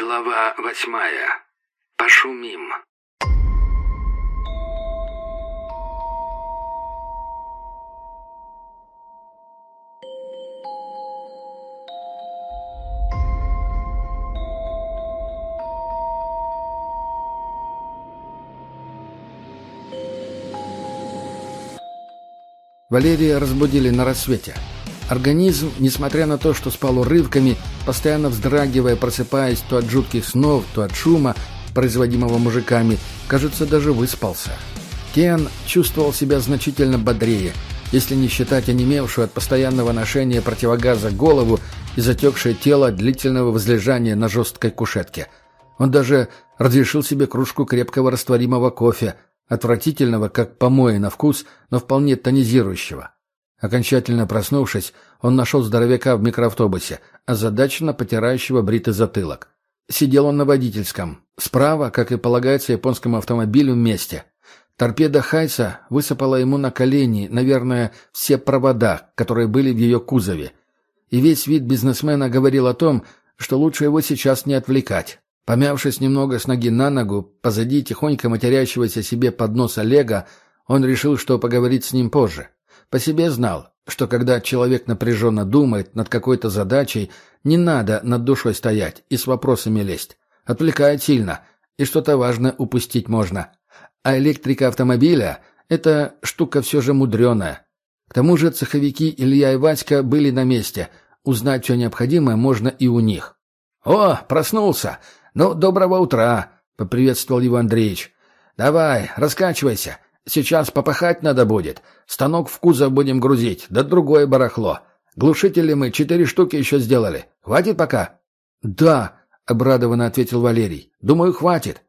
Глава восьмая. Пошумим. Валерия разбудили на рассвете. Организм, несмотря на то, что спал урывками, постоянно вздрагивая, просыпаясь то от жутких снов, то от шума, производимого мужиками, кажется, даже выспался. Кен чувствовал себя значительно бодрее, если не считать онемевшую от постоянного ношения противогаза голову и затекшее тело длительного возлежания на жесткой кушетке. Он даже разрешил себе кружку крепкого растворимого кофе, отвратительного, как помои на вкус, но вполне тонизирующего. Окончательно проснувшись, он нашел здоровяка в микроавтобусе, озадаченно потирающего бритый затылок. Сидел он на водительском. Справа, как и полагается японскому автомобилю, месте. Торпеда Хайса высыпала ему на колени, наверное, все провода, которые были в ее кузове. И весь вид бизнесмена говорил о том, что лучше его сейчас не отвлекать. Помявшись немного с ноги на ногу, позади тихонько матерящегося себе под нос Олега, он решил, что поговорит с ним позже. По себе знал, что когда человек напряженно думает над какой-то задачей, не надо над душой стоять и с вопросами лезть. Отвлекает сильно, и что-то важное упустить можно. А электрика автомобиля — это штука все же мудреная. К тому же цеховики Илья и Васька были на месте. Узнать все необходимое можно и у них. «О, проснулся! «Ну, доброго утра!» — поприветствовал его Андреич. «Давай, раскачивайся. Сейчас попахать надо будет. Станок в кузов будем грузить, да другое барахло. Глушители мы четыре штуки еще сделали. Хватит пока?» «Да», — обрадованно ответил Валерий. «Думаю, хватит.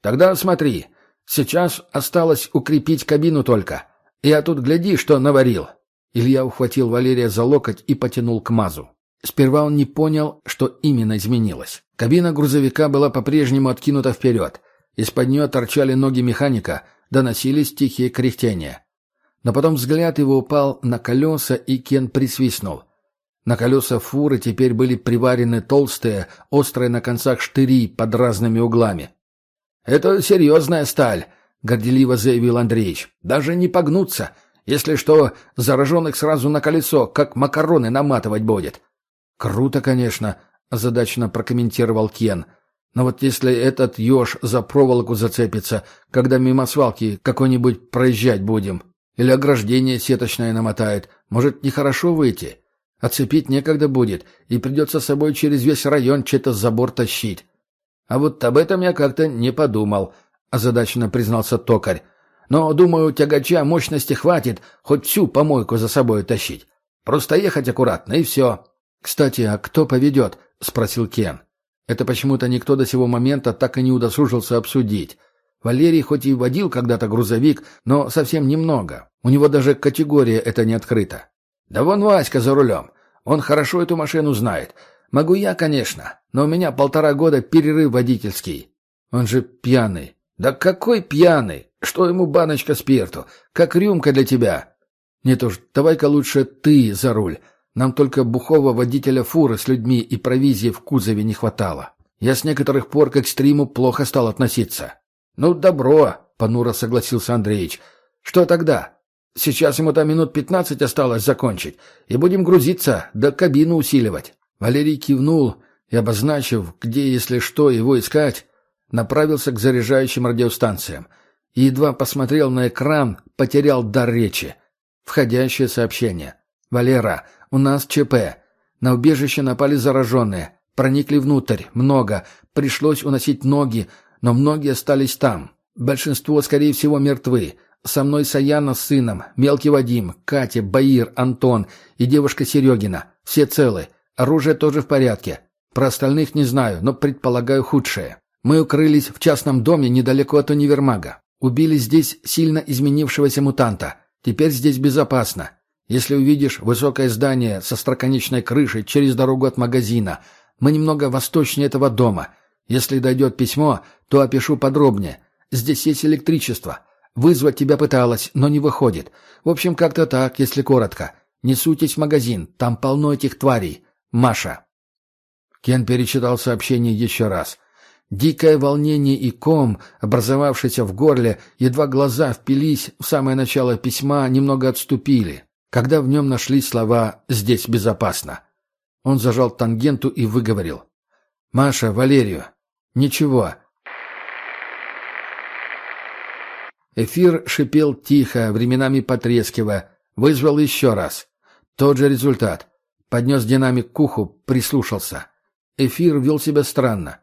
Тогда смотри. Сейчас осталось укрепить кабину только. Я тут гляди, что наварил». Илья ухватил Валерия за локоть и потянул к МАЗу. Сперва он не понял, что именно изменилось. Кабина грузовика была по-прежнему откинута вперед. Из-под нее торчали ноги механика, доносились тихие кряхтения. Но потом взгляд его упал на колеса, и Кен присвистнул. На колеса фуры теперь были приварены толстые, острые на концах штыри под разными углами. «Это серьезная сталь», — горделиво заявил Андреевич. «Даже не погнуться. Если что, зараженных сразу на колесо, как макароны наматывать будет». «Круто, конечно», — озадаченно прокомментировал Кен. «Но вот если этот еж за проволоку зацепится, когда мимо свалки какой-нибудь проезжать будем, или ограждение сеточное намотает, может, нехорошо выйти? Оцепить некогда будет, и придется с собой через весь район что-то забор тащить». «А вот об этом я как-то не подумал», — озадаченно признался токарь. «Но, думаю, тягача мощности хватит хоть всю помойку за собой тащить. Просто ехать аккуратно, и все». «Кстати, а кто поведет?» — спросил Кен. Это почему-то никто до сего момента так и не удосужился обсудить. Валерий хоть и водил когда-то грузовик, но совсем немного. У него даже категория эта не открыта. «Да вон Васька за рулем. Он хорошо эту машину знает. Могу я, конечно, но у меня полтора года перерыв водительский». «Он же пьяный». «Да какой пьяный? Что ему баночка спирту? Как рюмка для тебя?» «Нет уж, давай-ка лучше ты за руль. Нам только бухого водителя фуры с людьми и провизии в кузове не хватало. Я с некоторых пор к экстриму плохо стал относиться. «Ну, добро», — понуро согласился Андреич. «Что тогда? Сейчас ему там минут пятнадцать осталось закончить, и будем грузиться, да кабину усиливать». Валерий кивнул и, обозначив, где, если что, его искать, направился к заряжающим радиостанциям и едва посмотрел на экран, потерял дар речи. Входящее сообщение. «Валера, у нас ЧП. На убежище напали зараженные. Проникли внутрь. Много. Пришлось уносить ноги, но многие остались там. Большинство, скорее всего, мертвы. Со мной Саяна с сыном, мелкий Вадим, Катя, Баир, Антон и девушка Серегина. Все целы. Оружие тоже в порядке. Про остальных не знаю, но предполагаю худшее. Мы укрылись в частном доме недалеко от универмага. Убили здесь сильно изменившегося мутанта. Теперь здесь безопасно. Если увидишь высокое здание со строконечной крышей через дорогу от магазина, мы немного восточнее этого дома. Если дойдет письмо, то опишу подробнее. Здесь есть электричество. Вызвать тебя пыталась, но не выходит. В общем, как-то так, если коротко. Не суйтесь в магазин, там полно этих тварей. Маша. Кен перечитал сообщение еще раз. Дикое волнение и ком, образовавшийся в горле, едва глаза впились в самое начало письма, немного отступили, когда в нем нашлись слова «здесь безопасно». Он зажал тангенту и выговорил. «Маша, Валерию. Ничего». Эфир шипел тихо, временами потрескивая. Вызвал еще раз. Тот же результат. Поднес динамик к уху, прислушался. Эфир вел себя странно.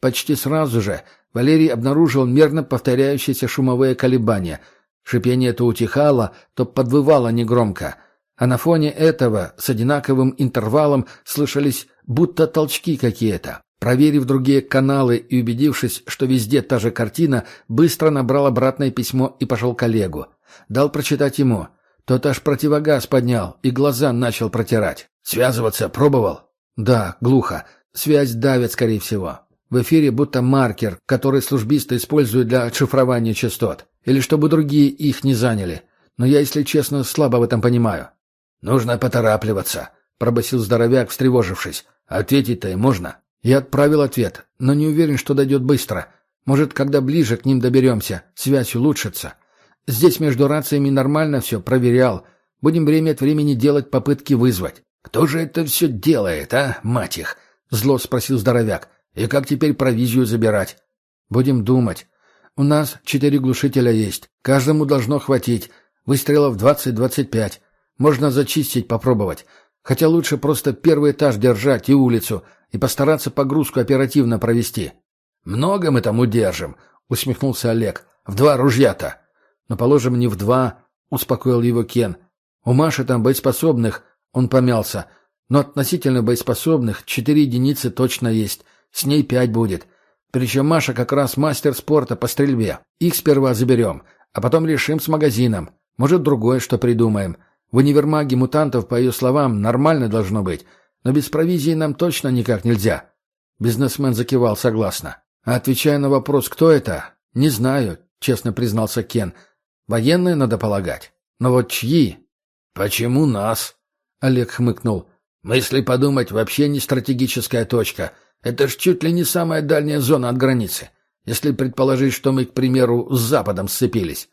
Почти сразу же Валерий обнаружил мерно повторяющиеся шумовые колебания. Шипение то утихало, то подвывало негромко. А на фоне этого с одинаковым интервалом слышались будто толчки какие-то. Проверив другие каналы и убедившись, что везде та же картина, быстро набрал обратное письмо и пошел к Олегу. Дал прочитать ему. Тот аж противогаз поднял и глаза начал протирать. «Связываться пробовал?» «Да, глухо. Связь давит, скорее всего. В эфире будто маркер, который службисты используют для отшифрования частот. Или чтобы другие их не заняли. Но я, если честно, слабо в этом понимаю. «Нужно поторапливаться», — пробасил здоровяк, встревожившись. «Ответить-то и можно». Я отправил ответ, но не уверен, что дойдет быстро. Может, когда ближе к ним доберемся, связь улучшится. Здесь между рациями нормально все, проверял. Будем время от времени делать попытки вызвать. «Кто же это все делает, а, мать их?» — зло спросил здоровяк. И как теперь провизию забирать? Будем думать. У нас четыре глушителя есть. Каждому должно хватить. Выстрелов двадцать-двадцать пять. Можно зачистить, попробовать. Хотя лучше просто первый этаж держать и улицу, и постараться погрузку оперативно провести. «Много мы там удержим», — усмехнулся Олег. «В два ружья-то». «Но положим, не в два», — успокоил его Кен. «У Маши там боеспособных», — он помялся. «Но относительно боеспособных четыре единицы точно есть. С ней пять будет. Причем Маша как раз мастер спорта по стрельбе. Их сперва заберем, а потом решим с магазином. Может, другое что придумаем. В универмаге мутантов, по ее словам, нормально должно быть. Но без провизии нам точно никак нельзя. Бизнесмен закивал согласно. А отвечая на вопрос, кто это, не знаю, честно признался Кен. Военные, надо полагать. Но вот чьи? Почему нас? Олег хмыкнул. Мысли подумать вообще не стратегическая точка — это ж чуть ли не самая дальняя зона от границы. Если предположить, что мы, к примеру, с Западом сцепились.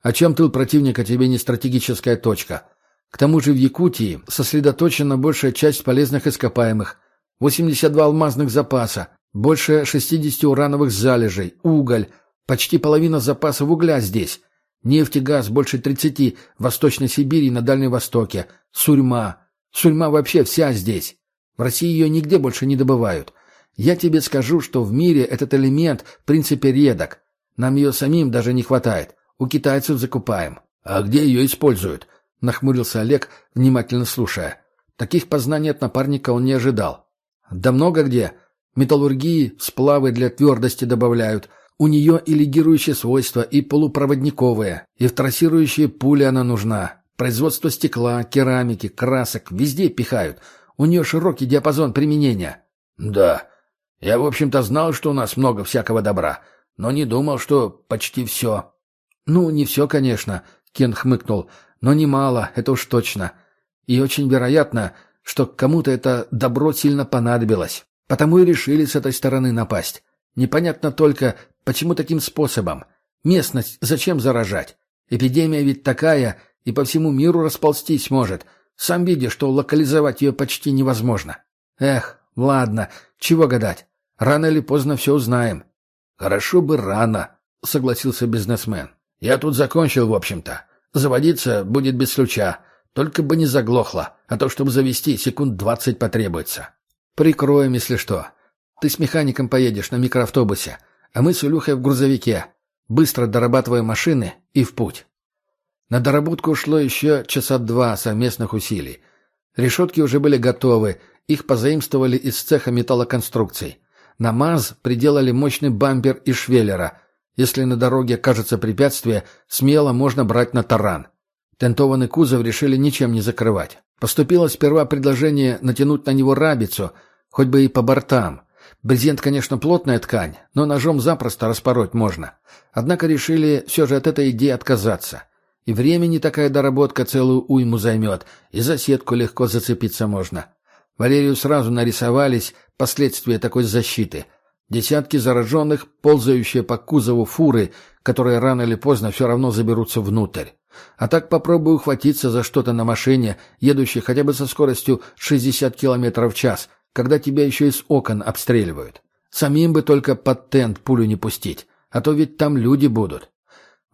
О чем тыл противника тебе не стратегическая точка. К тому же в Якутии сосредоточена большая часть полезных ископаемых. 82 алмазных запаса, больше 60 урановых залежей, уголь, почти половина запасов угля здесь. Нефть и газ больше 30 в Восточной Сибири и на Дальнем Востоке. Сурьма. Сурьма вообще вся здесь. В России ее нигде больше не добывают. Я тебе скажу, что в мире этот элемент в принципе редок. Нам ее самим даже не хватает. У китайцев закупаем. А где ее используют? Нахмурился Олег, внимательно слушая. Таких познаний от напарника он не ожидал. Да много где. Металлургии сплавы для твердости добавляют. У нее и легирующие свойства, и полупроводниковые, и в трассирующие пули она нужна. Производство стекла, керамики, красок везде пихают. У нее широкий диапазон применения. Да, я, в общем-то, знал, что у нас много всякого добра, но не думал, что почти все. Ну, не все, конечно, Кен хмыкнул, но немало, это уж точно. И очень вероятно, что кому-то это добро сильно понадобилось. Потому и решили с этой стороны напасть. Непонятно только, почему таким способом. Местность зачем заражать? Эпидемия ведь такая, и по всему миру расползтись может. Сам видишь, что локализовать ее почти невозможно. Эх, ладно, чего гадать. Рано или поздно все узнаем. Хорошо бы рано, согласился бизнесмен. Я тут закончил, в общем-то. Заводиться будет без ключа. Только бы не заглохло, а то, чтобы завести, секунд двадцать потребуется. Прикроем, если что. Ты с механиком поедешь на микроавтобусе, а мы с Илюхой в грузовике. Быстро дорабатываем машины и в путь. На доработку ушло еще часа два совместных усилий. Решетки уже были готовы, их позаимствовали из цеха металлоконструкций. На МАЗ приделали мощный бампер и швеллера. Если на дороге кажется препятствие, смело можно брать на таран. Тентованный кузов решили ничем не закрывать. Поступило сперва предложение натянуть на него рабицу, хоть бы и по бортам. Брезент, конечно, плотная ткань, но ножом запросто распороть можно. Однако решили все же от этой идеи отказаться. И времени такая доработка целую уйму займет, и за сетку легко зацепиться можно. Валерию сразу нарисовались, последствия такой защиты. Десятки зараженных, ползающие по кузову фуры, которые рано или поздно все равно заберутся внутрь. А так попробую ухватиться за что-то на машине, едущей хотя бы со скоростью 60 км в час, когда тебя еще из окон обстреливают. Самим бы только под тент пулю не пустить, а то ведь там люди будут.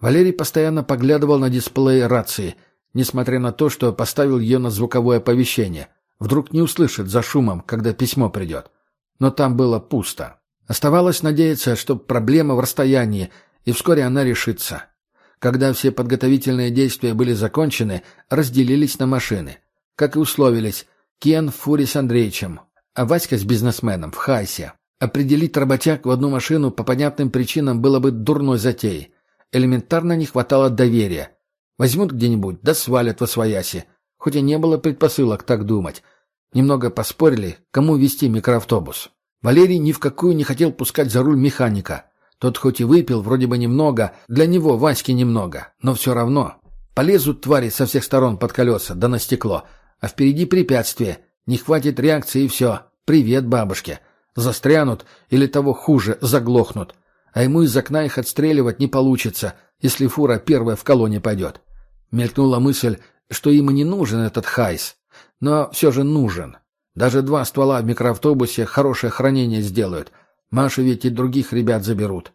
Валерий постоянно поглядывал на дисплей рации, несмотря на то, что поставил ее на звуковое оповещение. Вдруг не услышит за шумом, когда письмо придет. Но там было пусто. Оставалось надеяться, что проблема в расстоянии, и вскоре она решится. Когда все подготовительные действия были закончены, разделились на машины. Как и условились, Кен в фуре с Андреичем, а Васька с бизнесменом в Хайсе. Определить работяг в одну машину по понятным причинам было бы дурной затеей. Элементарно не хватало доверия. Возьмут где-нибудь, да свалят во свояси. Хоть и не было предпосылок так думать. Немного поспорили, кому вести микроавтобус. Валерий ни в какую не хотел пускать за руль механика. Тот хоть и выпил, вроде бы немного, для него Васьки немного, но все равно. Полезут твари со всех сторон под колеса, да на стекло. А впереди препятствие. Не хватит реакции и все. Привет бабушке. Застрянут или того хуже, заглохнут. А ему из окна их отстреливать не получится, если фура первая в колонне пойдет. Мелькнула мысль, что им и не нужен этот HiAce. Но все же нужен. Даже два ствола в микроавтобусе хорошее охранение сделают — Машу ведь и других ребят заберут.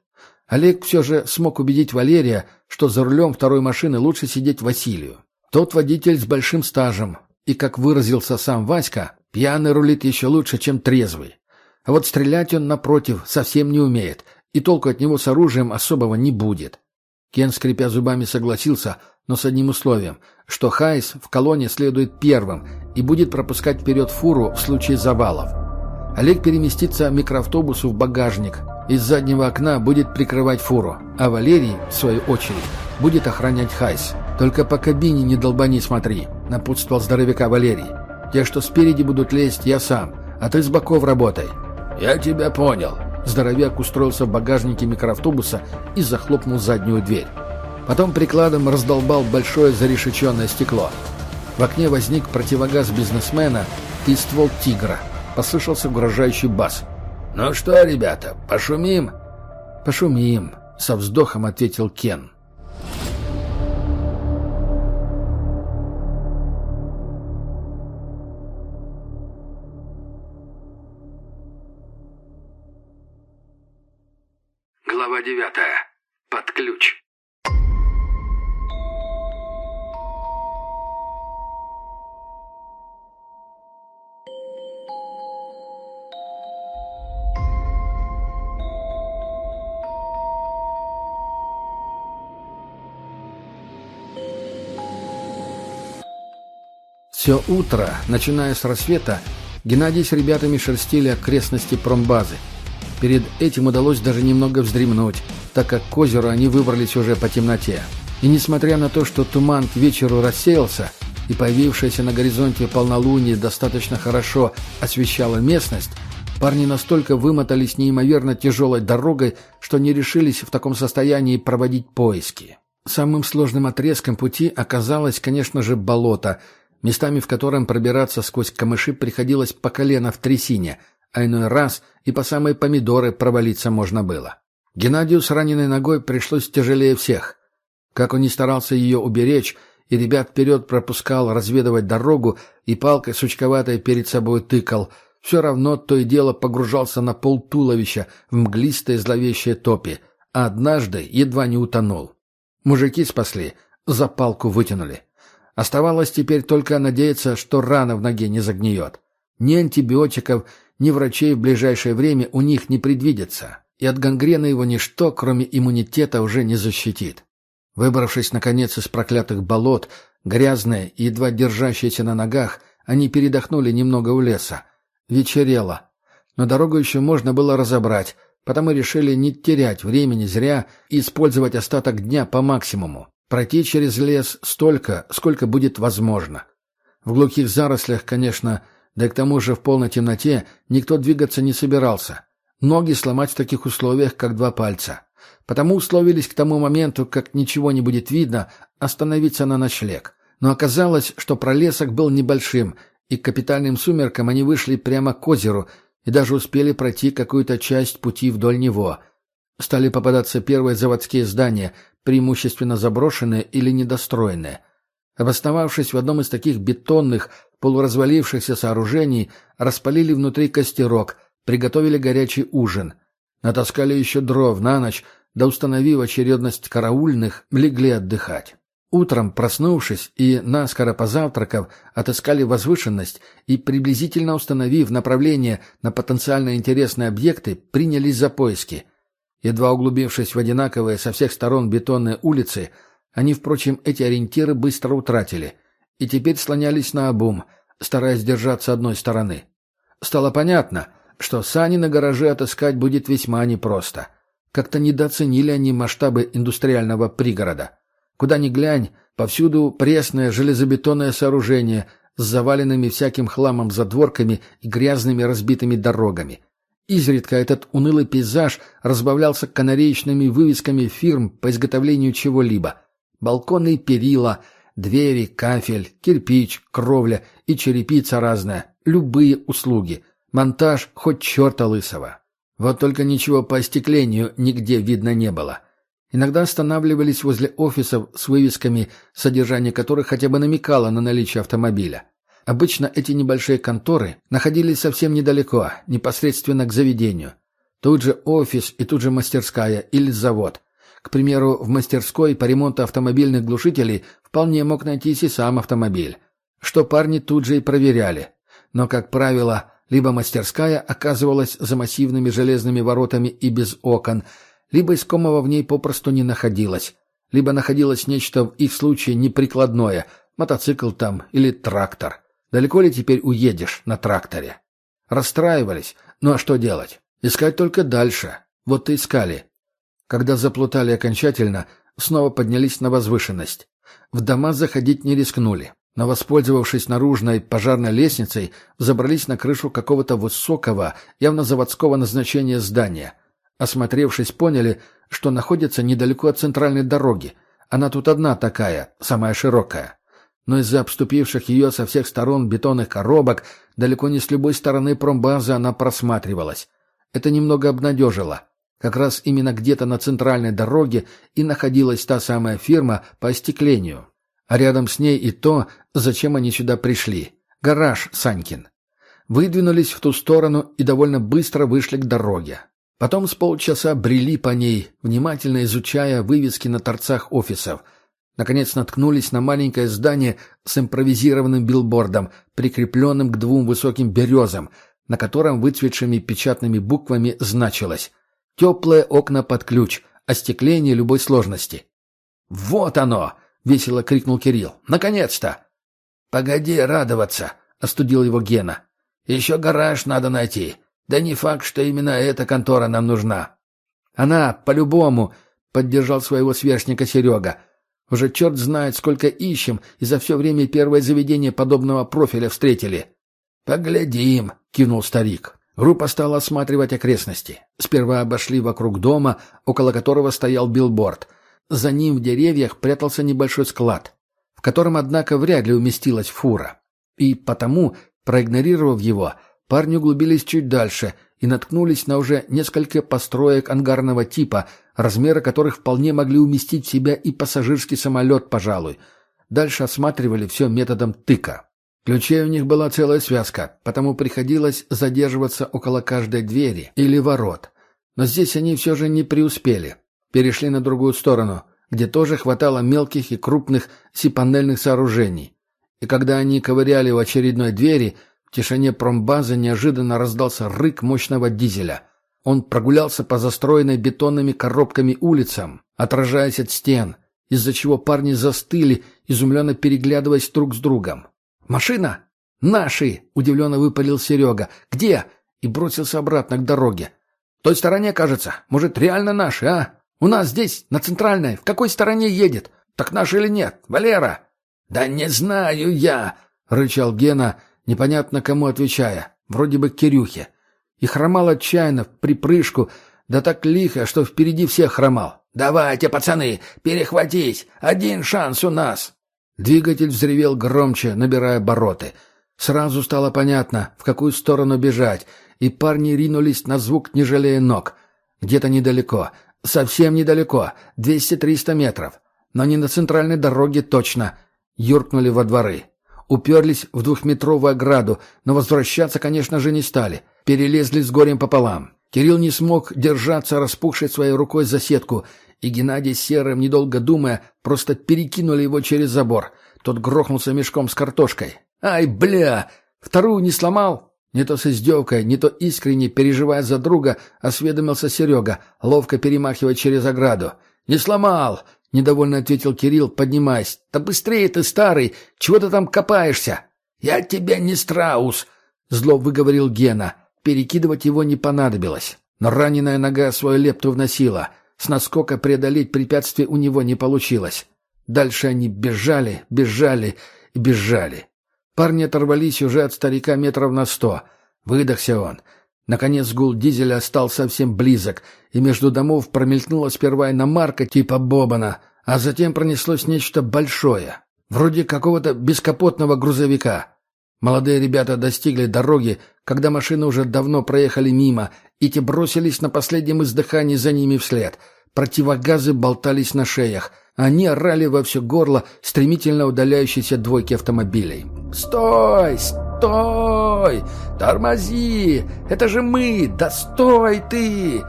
Олег все же смог убедить Валерия, что за рулем второй машины лучше сидеть Василию. Тот водитель с большим стажем, и, как выразился сам Васька, пьяный рулит еще лучше, чем трезвый. А вот стрелять он, напротив, совсем не умеет, и толку от него с оружием особого не будет. Кен, скрипя зубами, согласился, но с одним условием, что Хайс в колонне следует первым и будет пропускать вперед фуру в случае завалов. Олег переместится микроавтобусу в багажник. Из заднего окна будет прикрывать фуру, а Валерий, в свою очередь, будет охранять Хайс. «Только по кабине не долбани смотри», — напутствовал здоровяка Валерий. «Те, что спереди будут лезть, я сам, а ты с боков работай». «Я тебя понял». Здоровяк устроился в багажнике микроавтобуса и захлопнул заднюю дверь. Потом прикладом раздолбал большое зарешеченное стекло. В окне возник противогаз бизнесмена и ствол «Тигра». Послышался угрожающий бас. «Ну что, ребята, пошумим?» «Пошумим», — со вздохом ответил Кен. Все утро, начиная с рассвета, Геннадий с ребятами шерстили окрестности промбазы. Перед этим удалось даже немного вздремнуть, так как к озеру они выбрались уже по темноте. И несмотря на то, что туман к вечеру рассеялся, и появившееся на горизонте полнолуние достаточно хорошо освещало местность, парни настолько вымотались неимоверно тяжелой дорогой, что не решились в таком состоянии проводить поиски. Самым сложным отрезком пути оказалось, конечно же, болото – местами в котором пробираться сквозь камыши приходилось по колено в трясине, а иной раз и по самой помидоры провалиться можно было. Геннадию с раненой ногой пришлось тяжелее всех. Как он не старался ее уберечь, и ребят вперед пропускал разведывать дорогу и палкой сучковатой перед собой тыкал, все равно то и дело погружался на пол туловища в мглистые зловещие топи, а однажды едва не утонул. Мужики спасли, за палку вытянули. Оставалось теперь только надеяться, что рана в ноге не загниет. Ни антибиотиков, ни врачей в ближайшее время у них не предвидится, и от гангрены его ничто, кроме иммунитета, уже не защитит. Выбравшись, наконец, из проклятых болот, грязные и едва держащиеся на ногах, они передохнули немного у леса. Вечерело. Но дорогу еще можно было разобрать, потому решили не терять времени зря и использовать остаток дня по максимуму. Пройти через лес столько, сколько будет возможно. В глухих зарослях, конечно, да и к тому же в полной темноте никто двигаться не собирался. Ноги сломать в таких условиях, как два пальца. Потому условились к тому моменту, как ничего не будет видно, остановиться на ночлег. Но оказалось, что пролесок был небольшим, и к капитальным сумеркам они вышли прямо к озеру, и даже успели пройти какую-то часть пути вдоль него. Стали попадаться первые заводские здания, преимущественно заброшенные или недостроенные. Обосновавшись в одном из таких бетонных, полуразвалившихся сооружений, распалили внутри костерок, приготовили горячий ужин. Натаскали еще дров на ночь, да установив очередность караульных, легли отдыхать. Утром, проснувшись и наскоро позавтракав, отыскали возвышенность и, приблизительно установив направление на потенциально интересные объекты, принялись за поиски. Едва углубившись в одинаковые со всех сторон бетонные улицы, они, впрочем, эти ориентиры быстро утратили и теперь слонялись на обум, стараясь держаться одной стороны. Стало понятно, что сани на гараже отыскать будет весьма непросто. Как-то недооценили они масштабы индустриального пригорода. Куда ни глянь, повсюду пресное железобетонное сооружение с заваленными всяким хламом задворками и грязными разбитыми дорогами. Изредка этот унылый пейзаж разбавлялся канареечными вывесками фирм по изготовлению чего-либо. Балконы и перила, двери, кафель, кирпич, кровля и черепица разная. Любые услуги. Монтаж хоть черта лысого. Вот только ничего по остеклению нигде видно не было. Иногда останавливались возле офисов с вывесками, содержание которых хотя бы намекало на наличие автомобиля. Обычно эти небольшие конторы находились совсем недалеко, непосредственно к заведению. Тут же офис и тут же мастерская или завод. К примеру, в мастерской по ремонту автомобильных глушителей вполне мог найтись и сам автомобиль. Что парни тут же и проверяли. Но, как правило, либо мастерская оказывалась за массивными железными воротами и без окон – либо искомого в ней попросту не находилось, либо находилось нечто в их случае неприкладное, мотоцикл там или трактор. Далеко ли теперь уедешь на тракторе? Расстраивались. Ну а что делать? Искать только дальше. Вот и искали. Когда заплутали окончательно, снова поднялись на возвышенность. В дома заходить не рискнули, но, воспользовавшись наружной пожарной лестницей, забрались на крышу какого-то высокого, явно заводского назначения здания – Осмотревшись, поняли, что находится недалеко от центральной дороги. Она тут одна такая, самая широкая. Но из-за обступивших ее со всех сторон бетонных коробок далеко не с любой стороны промбазы она просматривалась. Это немного обнадежило. Как раз именно где-то на центральной дороге и находилась та самая фирма по остеклению. А рядом с ней и то, зачем они сюда пришли. Гараж Санькин. Выдвинулись в ту сторону и довольно быстро вышли к дороге. Потом с полчаса брели по ней, внимательно изучая вывески на торцах офисов. Наконец наткнулись на маленькое здание с импровизированным билбордом, прикрепленным к двум высоким березам, на котором выцветшими печатными буквами значилось «Теплые окна под ключ, остекление любой сложности». «Вот оно!» — весело крикнул Кирилл. «Наконец-то!» «Погоди радоваться!» — остудил его Гена. «Еще гараж надо найти. Да не факт, что именно эта контора нам нужна. Она, по-любому, поддержал своего сверстника Серега. Уже черт знает, сколько ищем, и за все время первое заведение подобного профиля встретили. «Поглядим», — кинул старик. Группа стала осматривать окрестности. Сперва обошли вокруг дома, около которого стоял билборд. За ним в деревьях прятался небольшой склад, в котором, однако, вряд ли уместилась фура. И потому, проигнорировав его, Парни углубились чуть дальше и наткнулись на уже несколько построек ангарного типа, размеры которых вполне могли уместить в себя и пассажирский самолет, пожалуй. Дальше осматривали все методом тыка. Ключей у них была целая связка, потому приходилось задерживаться около каждой двери или ворот. Но здесь они все же не преуспели. Перешли на другую сторону, где тоже хватало мелких и крупных сипанельных сооружений. И когда они ковыряли у очередной двери – тишине промбазы неожиданно раздался рык мощного дизеля. Он прогулялся по застроенной бетонными коробками улицам, отражаясь от стен, из-за чего парни застыли, изумленно переглядываясь друг с другом. «Машина? Наши!» — удивленно выпалил Серега. «Где?» И бросился обратно к дороге. «В той стороне, кажется. Может, реально наши, а? У нас здесь, на центральной. В какой стороне едет? Так наши или нет? Валера?» «Да не знаю я!» — рычал Гена — непонятно кому отвечая, вроде бы Кирюхе. И хромал отчаянно, в припрыжку, да так лихо, что впереди всех хромал. «Давайте, пацаны, перехватись! Один шанс у нас!» Двигатель взревел громче, набирая обороты. Сразу стало понятно, в какую сторону бежать, и парни ринулись на звук, не жалея ног. Где-то недалеко, совсем недалеко, 200-300 метров. Но не на центральной дороге точно. Юркнули во дворы. Уперлись в двухметровую ограду, но возвращаться, конечно же, не стали. Перелезли с горем пополам. Кирилл не смог держаться, распухшей своей рукой за сетку, и Геннадий Серым, недолго думая, просто перекинули его через забор. Тот грохнулся мешком с картошкой. «Ай, бля! Вторую не сломал?» Не то с издевкой, не то искренне переживая за друга, осведомился Серега, ловко перемахивая через ограду. «Не сломал!» — недовольно ответил Кирилл, поднимаясь. «Да быстрее ты, старый! Чего ты там копаешься?» «Я тебя не страус!» — зло выговорил Гена. Перекидывать его не понадобилось. Но раненая нога свою лепту вносила. С наскока преодолеть препятствие у него не получилось. Дальше они бежали, бежали и бежали. Парни оторвались уже от старика метров на сто. Выдохся он. Наконец гул дизеля стал совсем близок, и между домов промелькнула сперва иномарка типа Бобана, а затем пронеслось нечто большое, вроде какого-то бескапотного грузовика. Молодые ребята достигли дороги, когда машины уже давно проехали мимо, и те бросились на последнем издыхании за ними вслед. Противогазы болтались на шеях. Они орали во все горло стремительно удаляющейся двойки автомобилей. «Стой! Стой! Тормози! Это же мы! Да стой ты!»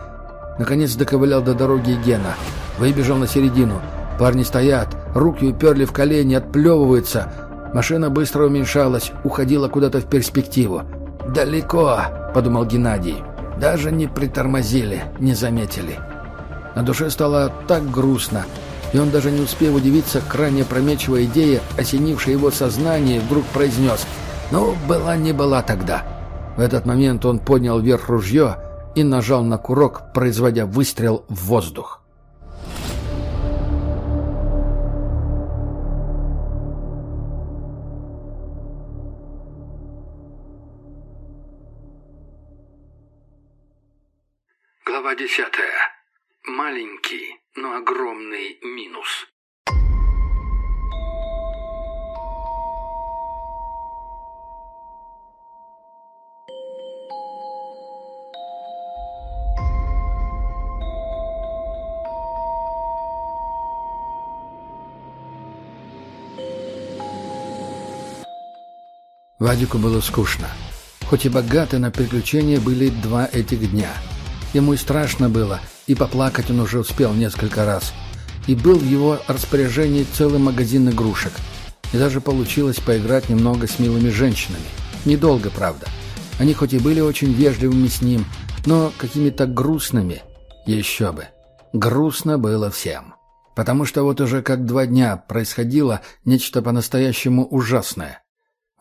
Наконец доковылял до дороги Гена. Выбежал на середину. Парни стоят, руки уперли в колени, отплевываются — Машина быстро уменьшалась, уходила куда-то в перспективу. «Далеко», — подумал Геннадий. «Даже не притормозили, не заметили». На душе стало так грустно, и он даже не успев удивиться крайне прометчивой идее, осенившей его сознание, вдруг произнес «Ну, была не была тогда». В этот момент он поднял вверх ружье и нажал на курок, производя выстрел в воздух. Глава десятая. Маленький, но огромный минус. Вадику было скучно. Хоть и богаты на приключения были два этих дня — Ему и страшно было, и поплакать он уже успел несколько раз. И был в его распоряжении целый магазин игрушек. И даже получилось поиграть немного с милыми женщинами. Недолго, правда. Они хоть и были очень вежливыми с ним, но какими-то грустными. Еще бы. Грустно было всем. Потому что вот уже как два дня происходило нечто по-настоящему ужасное.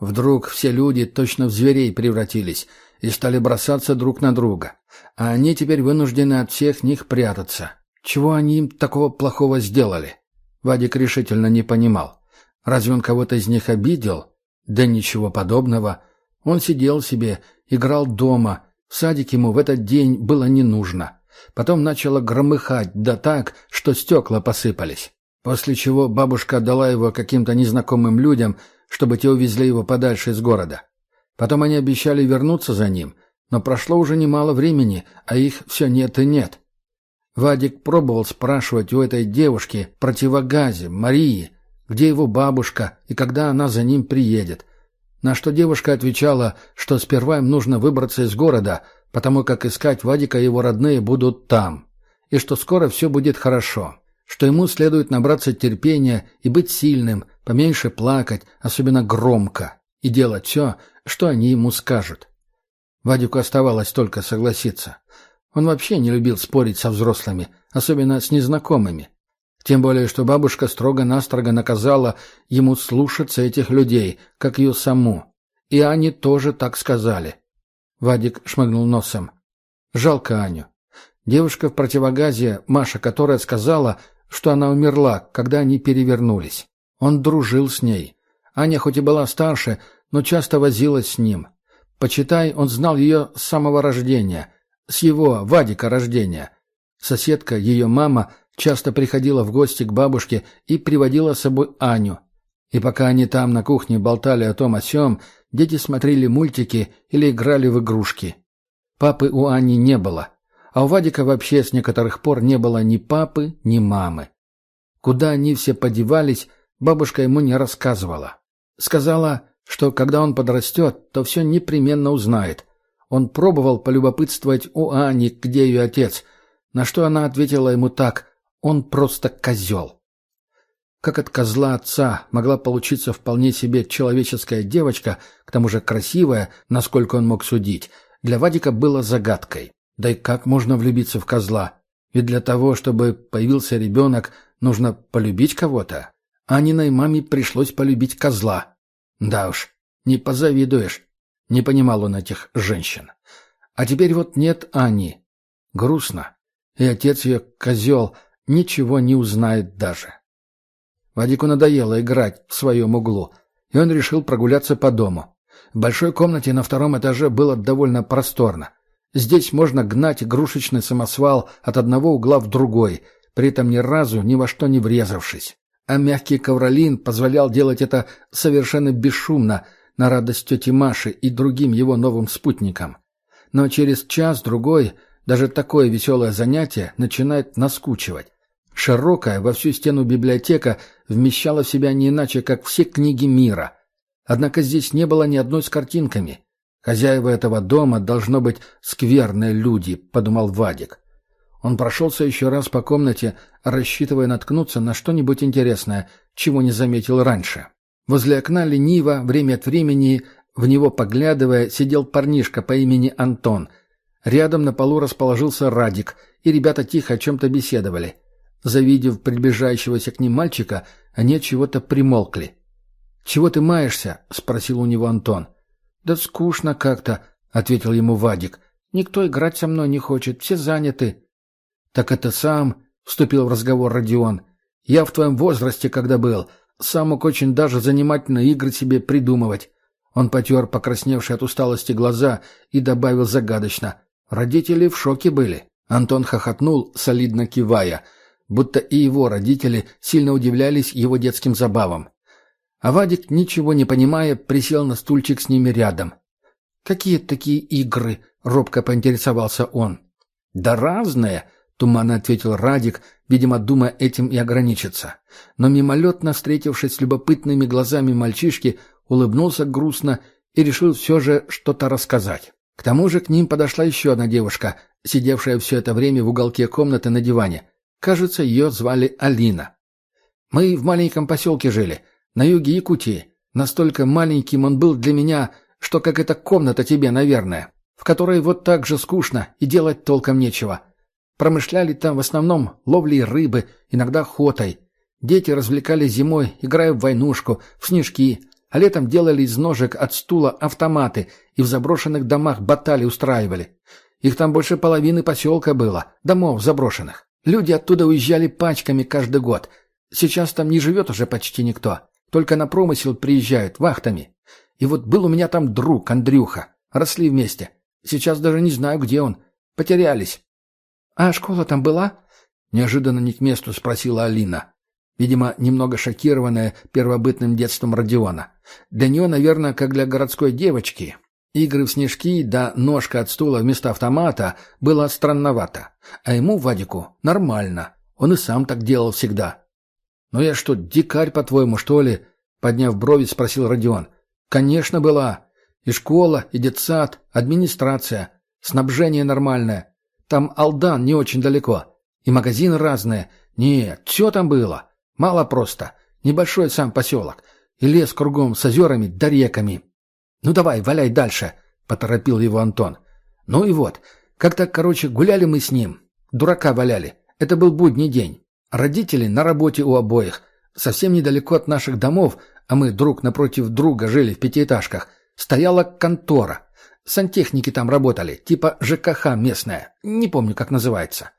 Вдруг все люди точно в зверей превратились и стали бросаться друг на друга а они теперь вынуждены от всех них прятаться. Чего они им такого плохого сделали? Вадик решительно не понимал. Разве он кого-то из них обидел? Да ничего подобного. Он сидел себе, играл дома. Садик ему в этот день было не нужно. Потом начало громыхать, да так, что стекла посыпались. После чего бабушка отдала его каким-то незнакомым людям, чтобы те увезли его подальше из города. Потом они обещали вернуться за ним, но прошло уже немало времени, а их все нет и нет. Вадик пробовал спрашивать у этой девушки, противогазе, Марии, где его бабушка и когда она за ним приедет. На что девушка отвечала, что сперва им нужно выбраться из города, потому как искать Вадика его родные будут там, и что скоро все будет хорошо, что ему следует набраться терпения и быть сильным, поменьше плакать, особенно громко, и делать все, что они ему скажут. Вадику оставалось только согласиться. Он вообще не любил спорить со взрослыми, особенно с незнакомыми. Тем более, что бабушка строго-настрого наказала ему слушаться этих людей, как ее саму. И они тоже так сказали. Вадик шмыгнул носом. Жалко Аню. Девушка в противогазе, Маша, которая сказала, что она умерла, когда они перевернулись. Он дружил с ней. Аня хоть и была старше, но часто возилась с ним. Почитай, он знал ее с самого рождения, с его, Вадика, рождения. Соседка, ее мама, часто приходила в гости к бабушке и приводила с собой Аню. И пока они там на кухне болтали о том о сём, Дети смотрели мультики или играли в игрушки. Папы у Ани не было, а у Вадика вообще с некоторых пор не было ни папы, ни мамы. Куда они все подевались, бабушка ему не рассказывала. Сказала, что когда он подрастет, то все непременно узнает. Он пробовал полюбопытствовать у Ани, где ее отец, на что она ответила ему так «Он просто козел». Как от козла отца могла получиться вполне себе человеческая девочка, к тому же красивая, насколько он мог судить, для Вадика было загадкой. Да и как можно влюбиться в козла? Ведь для того, чтобы появился ребенок, нужно полюбить кого-то. Аниной маме пришлось полюбить козла. Да уж, не позавидуешь. Не понимал он этих женщин. А теперь вот нет Ани. Грустно. И отец ее, козел, ничего не узнает даже. Вадику надоело играть в своем углу, и он решил прогуляться по дому. В большой комнате на втором этаже было довольно просторно. Здесь можно гнать игрушечный самосвал от одного угла в другой, при этом ни разу ни во что не врезавшись. А мягкий ковролин позволял делать это совершенно бесшумно, на радость тети Маши и другим его новым спутникам. Но через час-другой даже такое веселое занятие начинает наскучивать. Широкая во всю стену библиотека вмещала в себя не иначе, как все книги мира. Однако здесь не было ни одной с картинками. Хозяева этого дома должно быть скверные люди, подумал Вадик. Он прошелся еще раз по комнате, рассчитывая наткнуться на что-нибудь интересное, чего не заметил раньше. Возле окна лениво, время от времени, в него поглядывая, сидел парнишка по имени Антон. Рядом на полу расположился Радик, и ребята тихо о чем-то беседовали. Завидев приближающегося к ним мальчика, они от чего-то примолкли. «Чего ты маешься?» — спросил у него Антон. «Да скучно как-то», — ответил ему Вадик. «Никто играть со мной не хочет, все заняты». «Так это сам», — вступил в разговор Родион. «Я в твоем возрасте, когда был, сам мог очень даже занимательно игры себе придумывать». Он потер покрасневшие от усталости глаза и добавил загадочно. «Родители в шоке были». Антон хохотнул, солидно кивая — будто и его родители сильно удивлялись его детским забавам. А Вадик, ничего не понимая, присел на стульчик с ними рядом. «Какие такие игры?» — робко поинтересовался он. «Да разные!» — туманно ответил Радик, видимо, думая этим и ограничиться. Но мимолетно встретившись с любопытными глазами мальчишки, улыбнулся грустно и решил все же что-то рассказать. К тому же к ним подошла еще одна девушка, сидевшая все это время в уголке комнаты на диване. Кажется, ее звали Алина. Мы в маленьком поселке жили, на юге Якутии. Настолько маленьким он был для меня, что как эта комната тебе, наверное, в которой вот так же скучно и делать толком нечего. Промышляли там в основном ловлей рыбы, иногда охотой. Дети развлекались зимой, играя в войнушку, в снежки, а летом делали из ножек от стула автоматы и в заброшенных домах батали устраивали. Их там больше половины поселка было, домов заброшенных. Люди оттуда уезжали пачками каждый год. Сейчас там не живет уже почти никто. Только на промысел приезжают, вахтами. И вот был у меня там друг, Андрюха. Росли вместе. Сейчас даже не знаю, где он. Потерялись. «А школа там была?» Неожиданно не к месту спросила Алина. Видимо, немного шокированная первобытным детством Родиона. Для нее, наверное, как для городской девочки, Игры в снежки да ножка от стула вместо автомата было странновато. А ему, Вадику, нормально. Он и сам так делал всегда. «Ну я что, дикарь, по-твоему, что ли?» Подняв брови, спросил Родион. «Конечно была. И школа, и детсад, администрация, снабжение нормальное. Там Алдан не очень далеко. И магазины разные. Нет, все там было. Мало просто. Небольшой сам поселок. И лес кругом с озерами да реками. «Ну давай, валяй дальше», — поторопил его Антон. «Ну и вот. Как-то, короче, гуляли мы с ним. Дурака валяли. Это был будний день. Родители на работе у обоих. Совсем недалеко от наших домов, а мы друг напротив друга жили в пятиэтажках, стояла контора. Сантехники там работали, типа ЖКХ местная. Не помню, как называется.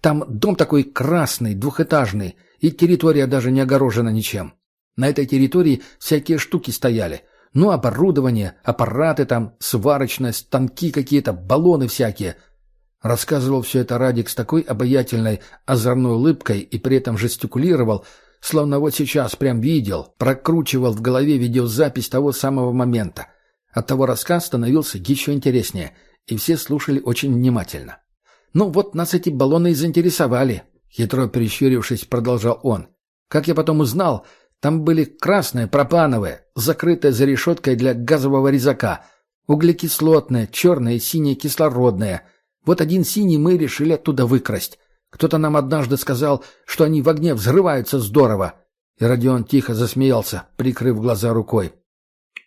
Там дом такой красный, двухэтажный, и территория даже не огорожена ничем. На этой территории всякие штуки стояли. Ну, оборудование, аппараты там, сварочная, станки какие-то, баллоны всякие. Рассказывал все это Радик с такой обаятельной, озорной улыбкой и при этом жестикулировал, словно вот сейчас прям видел, прокручивал в голове видеозапись того самого момента. Оттого рассказ становился еще интереснее, и все слушали очень внимательно. «Ну вот нас эти баллоны и заинтересовали», — хитро прищурившись, продолжал он. «Как я потом узнал, там были красные, пропановые, закрытые за решеткой для газового резака, углекислотные, черные и синие кислородные. Вот один синий мы решили оттуда выкрасть. Кто-то нам однажды сказал, что они в огне взрываются здорово. И Родион тихо засмеялся, прикрыв глаза рукой.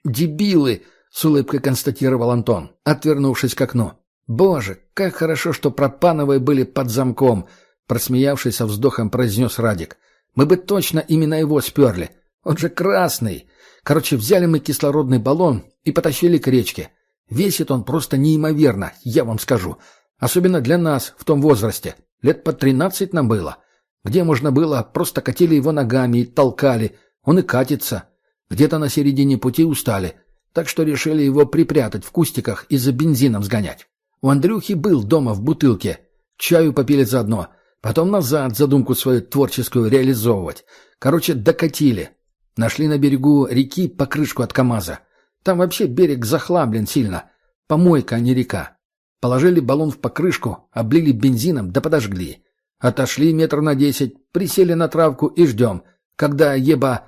«Дебилы!» — с улыбкой констатировал Антон, отвернувшись к окну. «Боже, как хорошо, что пропановые были под замком!» Просмеявшись со вздохом, произнес Радик. «Мы бы точно именно его сперли. Он же красный!» Короче, взяли мы кислородный баллон и потащили к речке. Весит он просто неимоверно, я вам скажу. Особенно для нас в том возрасте. Лет по тринадцать нам было. Где можно было, просто катили его ногами и толкали. Он и катится. Где-то на середине пути устали. Так что решили его припрятать в кустиках и за бензином сгонять. У Андрюхи был дома в бутылке. Чаю попили заодно. Потом назад задумку свою творческую реализовывать. Короче, докатили. Нашли на берегу реки покрышку от КамАЗа. Там вообще берег захламлен сильно. Помойка, а не река. Положили баллон в покрышку, облили бензином да подожгли. Отошли метр на десять, присели на травку и ждем, когда еба...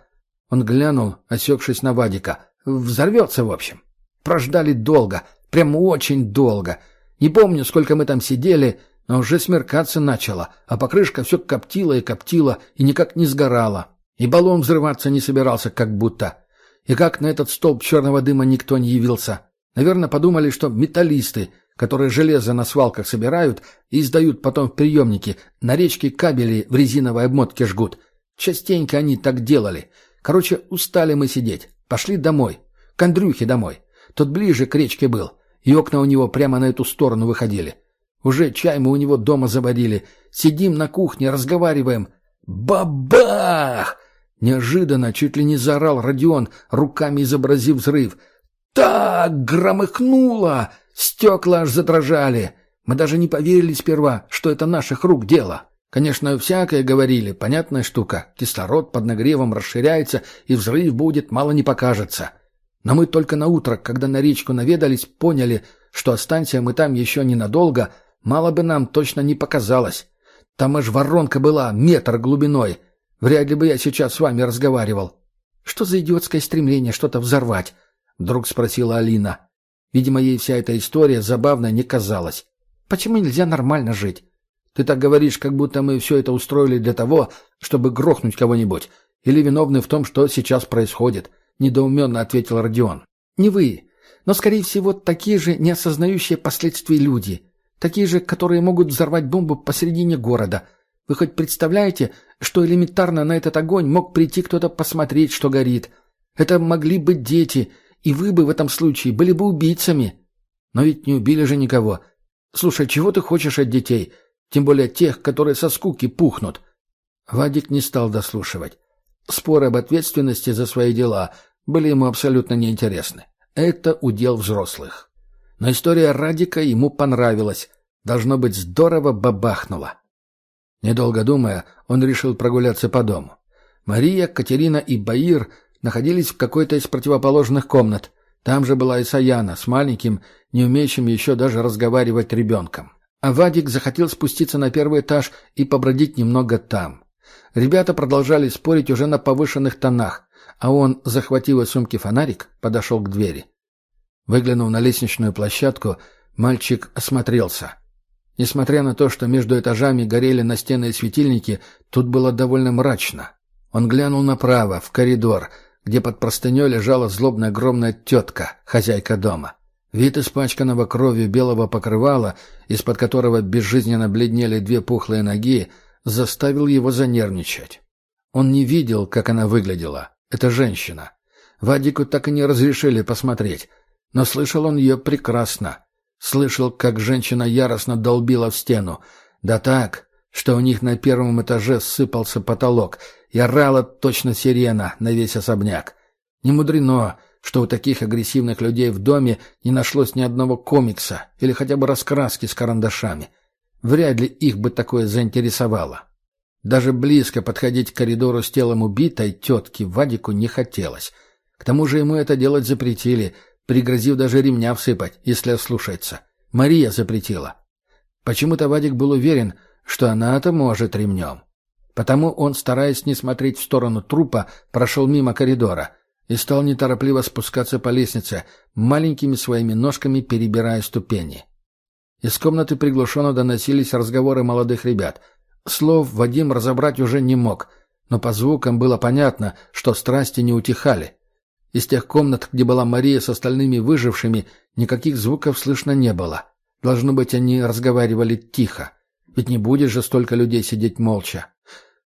Он глянул, осекшись на Вадика. Взорвется, в общем. Прождали долго, прям очень долго. Не помню, сколько мы там сидели, но уже смеркаться начало, а покрышка все коптила и коптила и никак не сгорала. И баллон взрываться не собирался как будто. И как на этот столб черного дыма никто не явился. Наверное, подумали, что металлисты — которые железо на свалках собирают и сдают потом в приемники, на речке кабели в резиновой обмотке жгут. Частенько они так делали. Короче, устали мы сидеть. Пошли домой. К Андрюхе домой. Тот ближе к речке был, и окна у него прямо на эту сторону выходили. Уже чай мы у него дома заварили. Сидим на кухне, разговариваем. Бабах! Неожиданно чуть ли не заорал Родион, руками изобразив взрыв. Так громыхнуло! Стекла аж задрожали. Мы даже не поверили сперва, что это наших рук дело. Конечно, всякое говорили, понятная штука. Кислород под нагревом расширяется, и взрыв будет, мало не покажется. Но мы только на утро, когда на речку наведались, поняли, что останься мы там еще ненадолго, мало бы нам точно не показалось. Там аж воронка была, метр глубиной. Вряд ли бы я сейчас с вами разговаривал. — Что за идиотское стремление что-то взорвать? — вдруг спросила Алина. Видимо, ей вся эта история забавной не казалась. Почему нельзя нормально жить? Ты так говоришь, как будто мы все это устроили для того, чтобы грохнуть кого-нибудь. Или виновны в том, что сейчас происходит?» — недоуменно ответил Родион. «Не вы, но, скорее всего, такие же не осознающие последствий люди. Такие же, которые могут взорвать бомбу посередине города. Вы хоть представляете, что элементарно на этот огонь мог прийти кто-то посмотреть, что горит? Это могли быть дети, и вы бы в этом случае были бы убийцами. Но ведь не убили же никого. Слушай, чего ты хочешь от детей? Тем более тех, которые со скуки пухнут. Вадик не стал дослушивать. Споры об ответственности за свои дела были ему абсолютно неинтересны. Это удел взрослых. Но история Радика ему понравилась. Должно быть, здорово бабахнула. Недолго думая, он решил прогуляться по дому. Мария, Катерина и Баир находились в какой-то из противоположных комнат. Там же была и Саяна с маленьким, не умеющим еще даже разговаривать ребенком. А Вадик захотел спуститься на первый этаж и побродить немного там. Ребята продолжали спорить уже на повышенных тонах, а он, захватив из сумки фонарик, подошел к двери. Выглянув на лестничную площадку, мальчик осмотрелся. Несмотря на то, что между этажами горели настенные светильники, тут было довольно мрачно. Он глянул направо, в коридор, где под простыней лежала злобная огромная тетка, хозяйка дома. Вид испачканного кровью белого покрывала, из-под которого безжизненно бледнели две пухлые ноги, заставил его занервничать. Он не видел, как она выглядела. Это женщина. Вадику так и не разрешили посмотреть, но слышал он ее прекрасно. Слышал, как женщина яростно долбила в стену. Да так, что у них на первом этаже ссыпался потолок, и орала точно сирена на весь особняк. Не мудрено, что у таких агрессивных людей в доме не нашлось ни одного комикса или хотя бы раскраски с карандашами. Вряд ли их бы такое заинтересовало. Даже близко подходить к коридору с телом убитой тетки Вадику не хотелось. К тому же ему это делать запретили, пригрозив даже ремня всыпать, если ослушается. Мария запретила. Почему-то Вадик был уверен, что она-то может ремнем. Потому он, стараясь не смотреть в сторону трупа, прошел мимо коридора и стал неторопливо спускаться по лестнице, маленькими своими ножками перебирая ступени. Из комнаты приглушенно доносились разговоры молодых ребят. Слов Вадим разобрать уже не мог, но по звукам было понятно, что страсти не утихали. Из тех комнат, где была Мария с остальными выжившими, никаких звуков слышно не было. Должно быть, они разговаривали тихо. Ведь не будет же столько людей сидеть молча.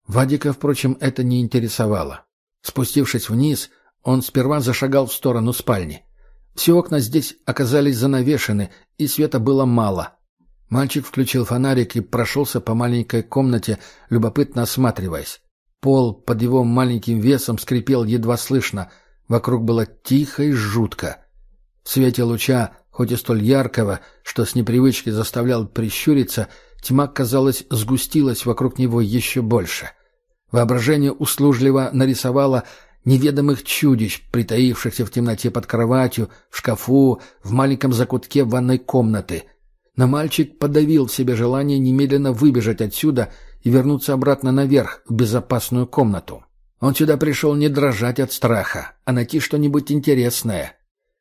Вадика, впрочем, это не интересовало. Спустившись вниз, он сперва зашагал в сторону спальни. Все окна здесь оказались занавешены, и света было мало. Мальчик включил фонарик и прошелся по маленькой комнате, любопытно осматриваясь. Пол под его маленьким весом скрипел едва слышно. Вокруг было тихо и жутко. В свете луча, хоть и столь яркого, что с непривычки заставлял прищуриться, тьма, казалось, сгустилась вокруг него еще больше. Воображение услужливо нарисовало неведомых чудищ, притаившихся в темноте под кроватью, в шкафу, в маленьком закутке ванной комнаты. Но мальчик подавил в себе желание немедленно выбежать отсюда и вернуться обратно наверх, в безопасную комнату. Он сюда пришел не дрожать от страха, а найти что-нибудь интересное.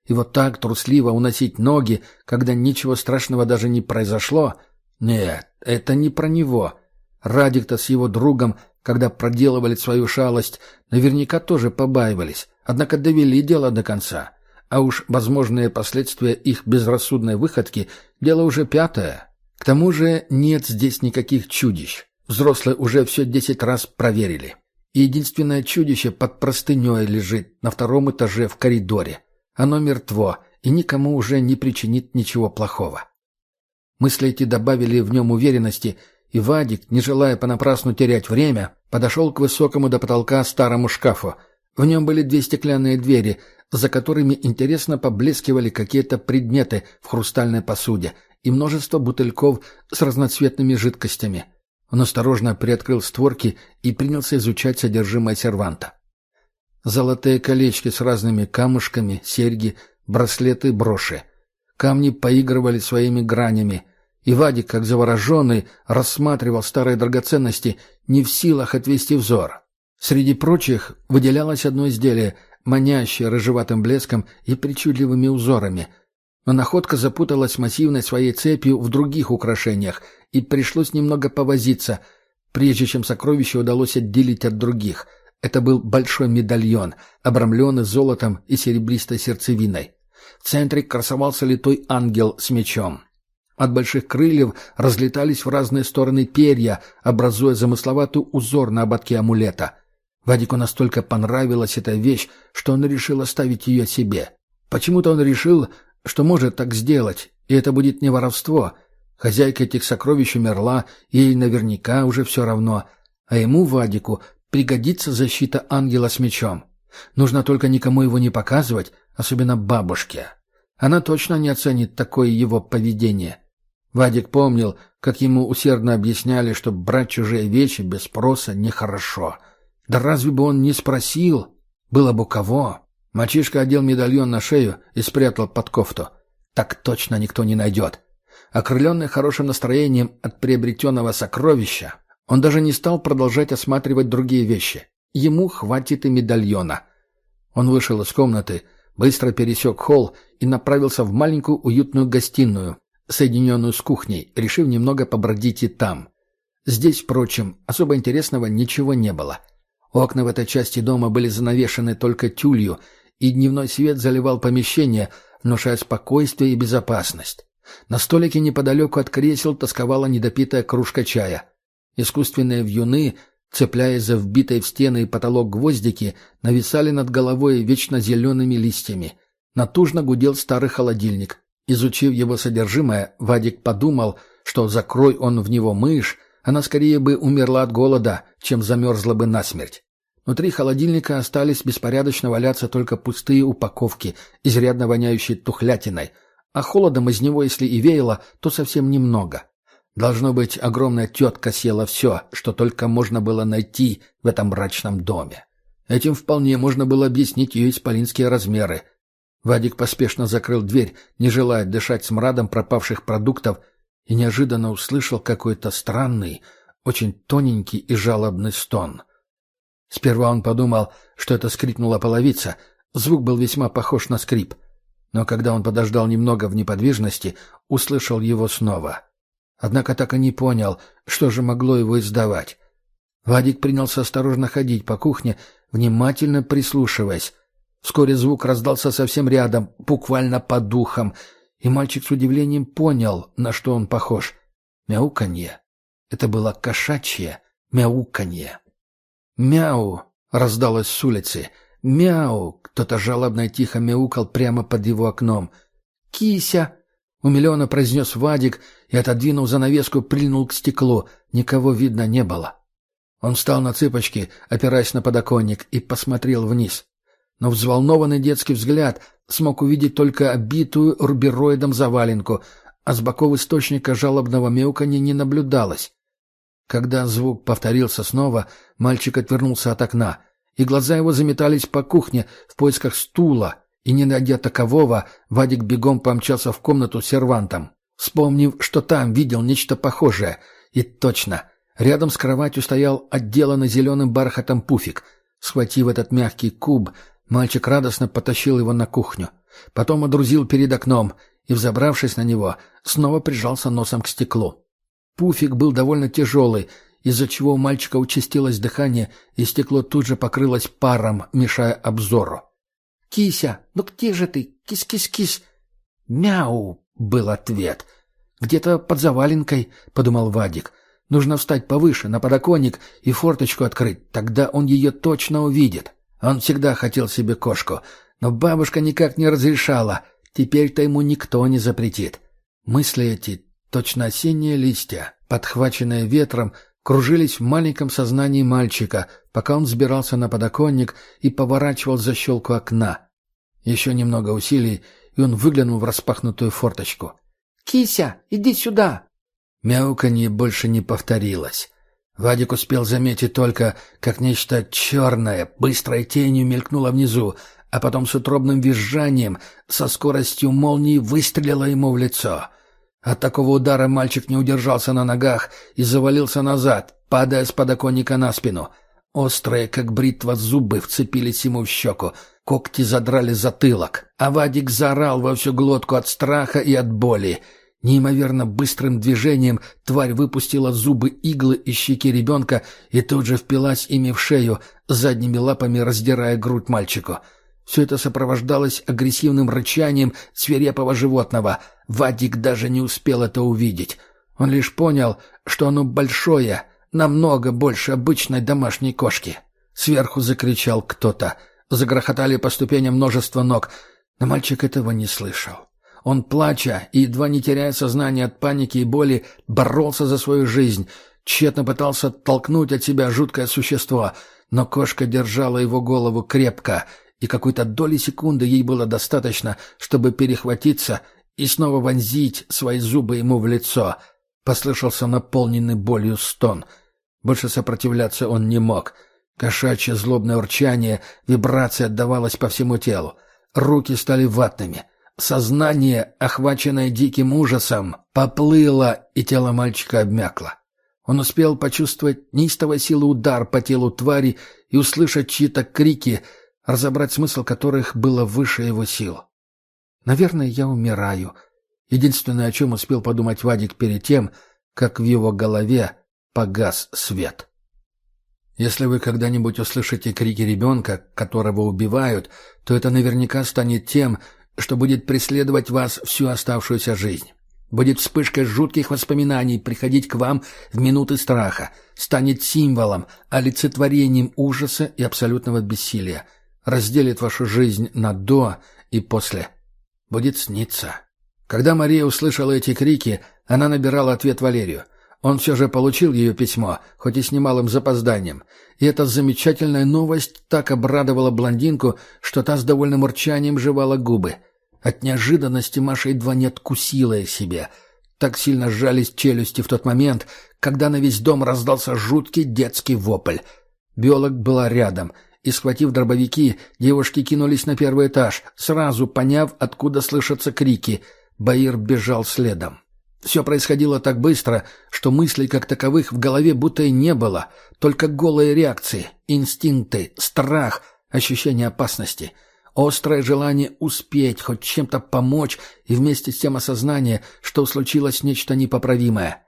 И вот так трусливо уносить ноги, когда ничего страшного даже не произошло? Нет, это не про него. Радик-то с его другом когда проделывали свою шалость, наверняка тоже побаивались, однако довели дело до конца. А уж возможные последствия их безрассудной выходки – дело уже пятое. К тому же нет здесь никаких чудищ. Взрослые уже все десять раз проверили. И единственное чудище под простыней лежит на втором этаже в коридоре. Оно мертво и никому уже не причинит ничего плохого. Мысли эти добавили в нем уверенности – и Вадик, не желая понапрасну терять время, подошел к высокому до потолка старому шкафу. В нем были две стеклянные двери, за которыми интересно поблескивали какие-то предметы в хрустальной посуде и множество бутыльков с разноцветными жидкостями. Он осторожно приоткрыл створки и принялся изучать содержимое серванта. Золотые колечки с разными камушками, серьги, браслеты, броши. Камни поигрывали своими гранями — и Вадик, как завороженный, рассматривал старые драгоценности, не в силах отвести взор. Среди прочих выделялось одно изделие, манящее рыжеватым блеском и причудливыми узорами. Но находка запуталась массивной своей цепью в других украшениях, и пришлось немного повозиться, прежде чем сокровище удалось отделить от других. Это был большой медальон, обрамленный золотом и серебристой сердцевиной. В центре красовался литой ангел с мечом. От больших крыльев разлетались в разные стороны перья, образуя замысловатый узор на ободке амулета. Вадику настолько понравилась эта вещь, что он решил оставить ее себе. Почему-то он решил, что может так сделать, и это будет не воровство. Хозяйка этих сокровищ умерла, ей наверняка уже все равно. А ему, Вадику, пригодится защита ангела с мечом. Нужно только никому его не показывать, особенно бабушке. Она точно не оценит такое его поведение. Вадик помнил, как ему усердно объясняли, что брать чужие вещи без спроса нехорошо. Да разве бы он не спросил? Было бы кого. Мальчишка одел медальон на шею и спрятал под кофту. Так точно никто не найдет. Окрыленный хорошим настроением от приобретенного сокровища, он даже не стал продолжать осматривать другие вещи. Ему хватит и медальона. Он вышел из комнаты, быстро пересек холл и направился в маленькую уютную гостиную, соединенную с кухней, решив немного побродить и там. Здесь, впрочем, особо интересного ничего не было. Окна в этой части дома были занавешены только тюлью, и дневной свет заливал помещение, внушая спокойствие и безопасность. На столике неподалеку от кресел тосковала недопитая кружка чая. Искусственные вьюны, цепляясь за вбитые в стены и потолок гвоздики, нависали над головой вечно зелеными листьями. Натужно гудел старый холодильник. Изучив его содержимое, Вадик подумал, что закрой он в него мышь, она скорее бы умерла от голода, чем замерзла бы насмерть. Внутри холодильника остались беспорядочно валяться только пустые упаковки, изрядно воняющие тухлятиной, а холодом из него, если и веяло, то совсем немного. Должно быть, огромная тетка съела все, что только можно было найти в этом мрачном доме. Этим вполне можно было объяснить ее исполинские размеры. Вадик поспешно закрыл дверь, не желая дышать смрадом пропавших продуктов, и неожиданно услышал какой-то странный, очень тоненький и жалобный стон. Сперва он подумал, что это скрипнула половица, звук был весьма похож на скрип. Но когда он подождал немного в неподвижности, услышал его снова. Однако так и не понял, что же могло его издавать. Вадик принялся осторожно ходить по кухне, внимательно прислушиваясь. Вскоре звук раздался совсем рядом, буквально под духом, и мальчик с удивлением понял, на что он похож. Мяуканье. Это было кошачье мяуканье. «Мяу!» — раздалось с улицы. «Мяу!» — кто-то жалобно и тихо мяукал прямо под его окном. «Кися!» — умиленно произнес Вадик и, отодвинув занавеску, прильнул к стеклу. Никого видно не было. Он встал на цыпочки, опираясь на подоконник, и посмотрел вниз. Но взволнованный детский взгляд смог увидеть только обитую рубероидом заваленку, а с боков источника жалобного мяуканья не наблюдалось. Когда звук повторился снова, мальчик отвернулся от окна, и глаза его заметались по кухне в поисках стула, и, не найдя такового, Вадик бегом помчался в комнату с сервантом, вспомнив, что там видел нечто похожее. И точно, рядом с кроватью стоял отделанный зеленым бархатом пуфик. Схватив этот мягкий куб, мальчик радостно потащил его на кухню. Потом одрузил перед окном и, взобравшись на него, снова прижался носом к стеклу. Пуфик был довольно тяжелый, из-за чего у мальчика участилось дыхание, и стекло тут же покрылось паром, мешая обзору. «Кися, ну где же ты? Кис-кис-кис!» «Мяу!» — был ответ. «Где-то под заваленкой», — подумал Вадик. «Нужно встать повыше, на подоконник, и форточку открыть. Тогда он ее точно увидит. Он всегда хотел себе кошку, но бабушка никак не разрешала. Теперь-то ему никто не запретит». Мысли эти Точно осенние листья, подхваченные ветром, кружились в маленьком сознании мальчика, пока он взбирался на подоконник и поворачивал защелку окна. Еще немного усилий, и он выглянул в распахнутую форточку. «Кися, иди сюда!» Мяуканье больше не повторилось. Вадик успел заметить только, как нечто черное, быстрой тенью мелькнуло внизу, а потом с утробным визжанием, со скоростью молнии выстрелило ему в лицо. От такого удара мальчик не удержался на ногах и завалился назад, падая с подоконника на спину. Острые, как бритва, зубы вцепились ему в щеку, когти задрали затылок, а Вадик заорал во всю глотку от страха и от боли. Неимоверно быстрым движением тварь выпустила зубы иглы из щеки ребенка и тут же впилась ими в шею, задними лапами раздирая грудь мальчику. Все это сопровождалось агрессивным рычанием свирепого животного. Вадик даже не успел это увидеть. Он лишь понял, что оно большое, намного больше обычной домашней кошки. Сверху закричал кто-то. Загрохотали по ступеням множество ног, но мальчик этого не слышал. Он, плача и едва не теряя сознание от паники и боли, боролся за свою жизнь, тщетно пытался толкнуть от себя жуткое существо, но кошка держала его голову крепко — и какой-то доли секунды ей было достаточно, чтобы перехватиться и снова вонзить свои зубы ему в лицо. Послышался наполненный болью стон. Больше сопротивляться он не мог. Кошачье злобное урчание, вибрация отдавалась по всему телу. Руки стали ватными. Сознание, охваченное диким ужасом, поплыло, и тело мальчика обмякло. Он успел почувствовать неистовой силы удар по телу твари и услышать чьи-то крики — разобрать смысл которых было выше его сил. Наверное, я умираю. Единственное, о чем успел подумать Вадик перед тем, как в его голове погас свет. Если вы когда-нибудь услышите крики ребенка, которого убивают, то это наверняка станет тем, что будет преследовать вас всю оставшуюся жизнь. Будет вспышкой жутких воспоминаний приходить к вам в минуты страха, станет символом, олицетворением ужаса и абсолютного бессилия разделит вашу жизнь на «до» и «после». Будет сниться. Когда Мария услышала эти крики, она набирала ответ Валерию. Он все же получил ее письмо, хоть и с немалым запозданием. И эта замечательная новость так обрадовала блондинку, что та с довольным урчанием жевала губы. От неожиданности Маша едва не откусила себе. Так сильно сжались челюсти в тот момент, когда на весь дом раздался жуткий детский вопль. Биолог была рядом — и, схватив дробовики, девушки кинулись на первый этаж, сразу поняв, откуда слышатся крики. Баир бежал следом. Все происходило так быстро, что мыслей как таковых в голове будто и не было, только голые реакции, инстинкты, страх, ощущение опасности, острое желание успеть, хоть чем-то помочь и вместе с тем осознание, что случилось нечто непоправимое.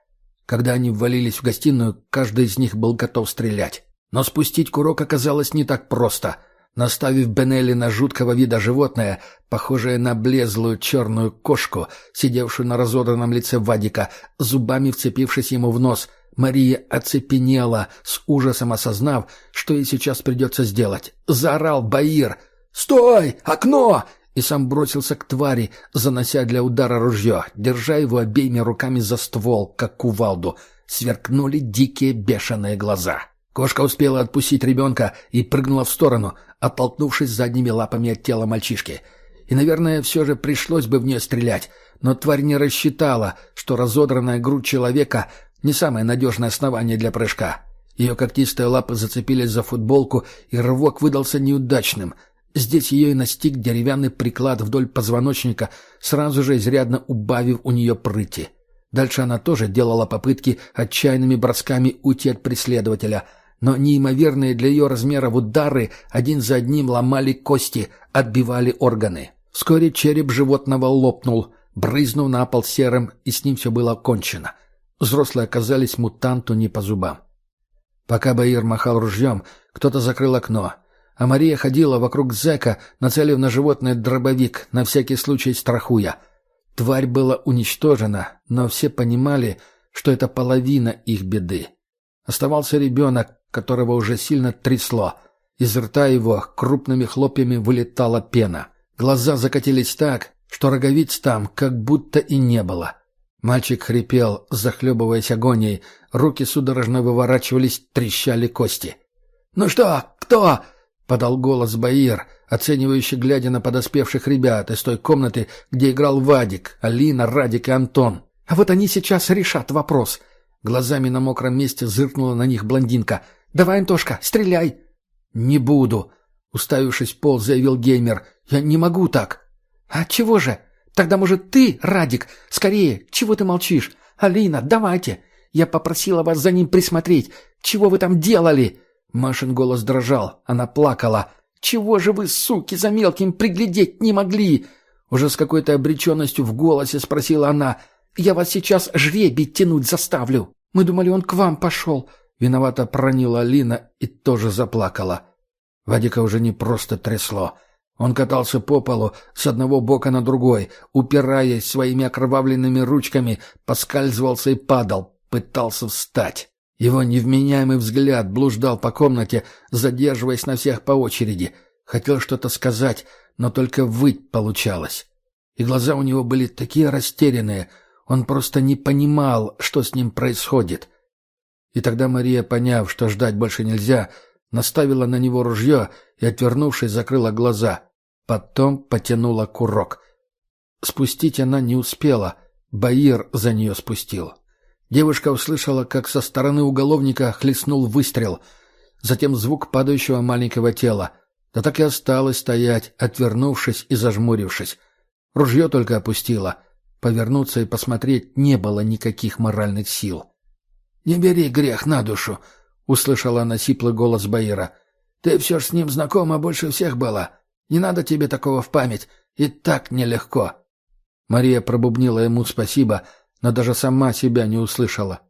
Когда они ввалились в гостиную, каждый из них был готов стрелять. Но спустить курок оказалось не так просто — Наставив Бенелли на жуткого вида животное, похожее на блезлую черную кошку, сидевшую на разодранном лице Вадика, зубами вцепившись ему в нос, Мария оцепенела, с ужасом осознав, что ей сейчас придется сделать. Заорал Баир «Стой! Окно!» и сам бросился к твари, занося для удара ружье, держа его обеими руками за ствол, как кувалду. Сверкнули дикие бешеные глаза. Кошка успела отпустить ребенка и прыгнула в сторону, оттолкнувшись задними лапами от тела мальчишки. И, наверное, все же пришлось бы в нее стрелять, но тварь не рассчитала, что разодранная грудь человека — не самое надежное основание для прыжка. Ее когтистые лапы зацепились за футболку, и рывок выдался неудачным. Здесь ее и настиг деревянный приклад вдоль позвоночника, сразу же изрядно убавив у нее прыти. Дальше она тоже делала попытки отчаянными бросками уйти от преследователя — но неимоверные для ее размеров удары один за одним ломали кости, отбивали органы. Вскоре череп животного лопнул, брызнув на пол серым, и с ним все было кончено. Взрослые оказались мутанту не по зубам. Пока Баир махал ружьем, кто-то закрыл окно, а Мария ходила вокруг зэка, нацелив на животное дробовик, на всякий случай страхуя. Тварь была уничтожена, но все понимали, что это половина их беды. Оставался ребенок, которого уже сильно трясло. Из рта его крупными хлопьями вылетала пена. Глаза закатились так, что роговиц там как будто и не было. Мальчик хрипел, захлебываясь агонией, руки судорожно выворачивались, трещали кости. «Ну что, кто?» — подал голос Баир, оценивающий, глядя на подоспевших ребят из той комнаты, где играл Вадик, Алина, Радик и Антон. «А вот они сейчас решат вопрос». Глазами на мокром месте зыркнула на них блондинка — Давай, Антошка, стреляй!» «Не буду», — уставившись в пол, заявил геймер. «Я не могу так». «А чего же? Тогда, может, ты, Радик? Скорее, чего ты молчишь? Алина, давайте. Я попросила вас за ним присмотреть. Чего вы там делали?» Машин голос дрожал. Она плакала. «Чего же вы, суки, за мелким приглядеть не могли?» Уже с какой-то обреченностью в голосе спросила она. «Я вас сейчас жребий тянуть заставлю. Мы думали, он к вам пошел. Виновато пронила Алина и тоже заплакала. Вадика уже не просто трясло. Он катался по полу с одного бока на другой, упираясь своими окровавленными ручками, поскальзывался и падал, пытался встать. Его невменяемый взгляд блуждал по комнате, задерживаясь на всех по очереди. Хотел что-то сказать, но только выть получалось. И глаза у него были такие растерянные, он просто не понимал, что с ним происходит. И тогда Мария, поняв, что ждать больше нельзя, наставила на него ружье и, отвернувшись, закрыла глаза. Потом потянула курок. Спустить она не успела. Баир за нее спустил. Девушка услышала, как со стороны уголовника хлестнул выстрел. Затем звук падающего маленького тела. Да так и осталось стоять, отвернувшись и зажмурившись. Ружье только опустила. Повернуться и посмотреть не было никаких моральных сил. «Не бери грех на душу», — услышала она сиплый голос Баира. «Ты все ж с ним знакома больше всех была. Не надо тебе такого в память. И так нелегко». Мария пробубнила ему спасибо, но даже сама себя не услышала.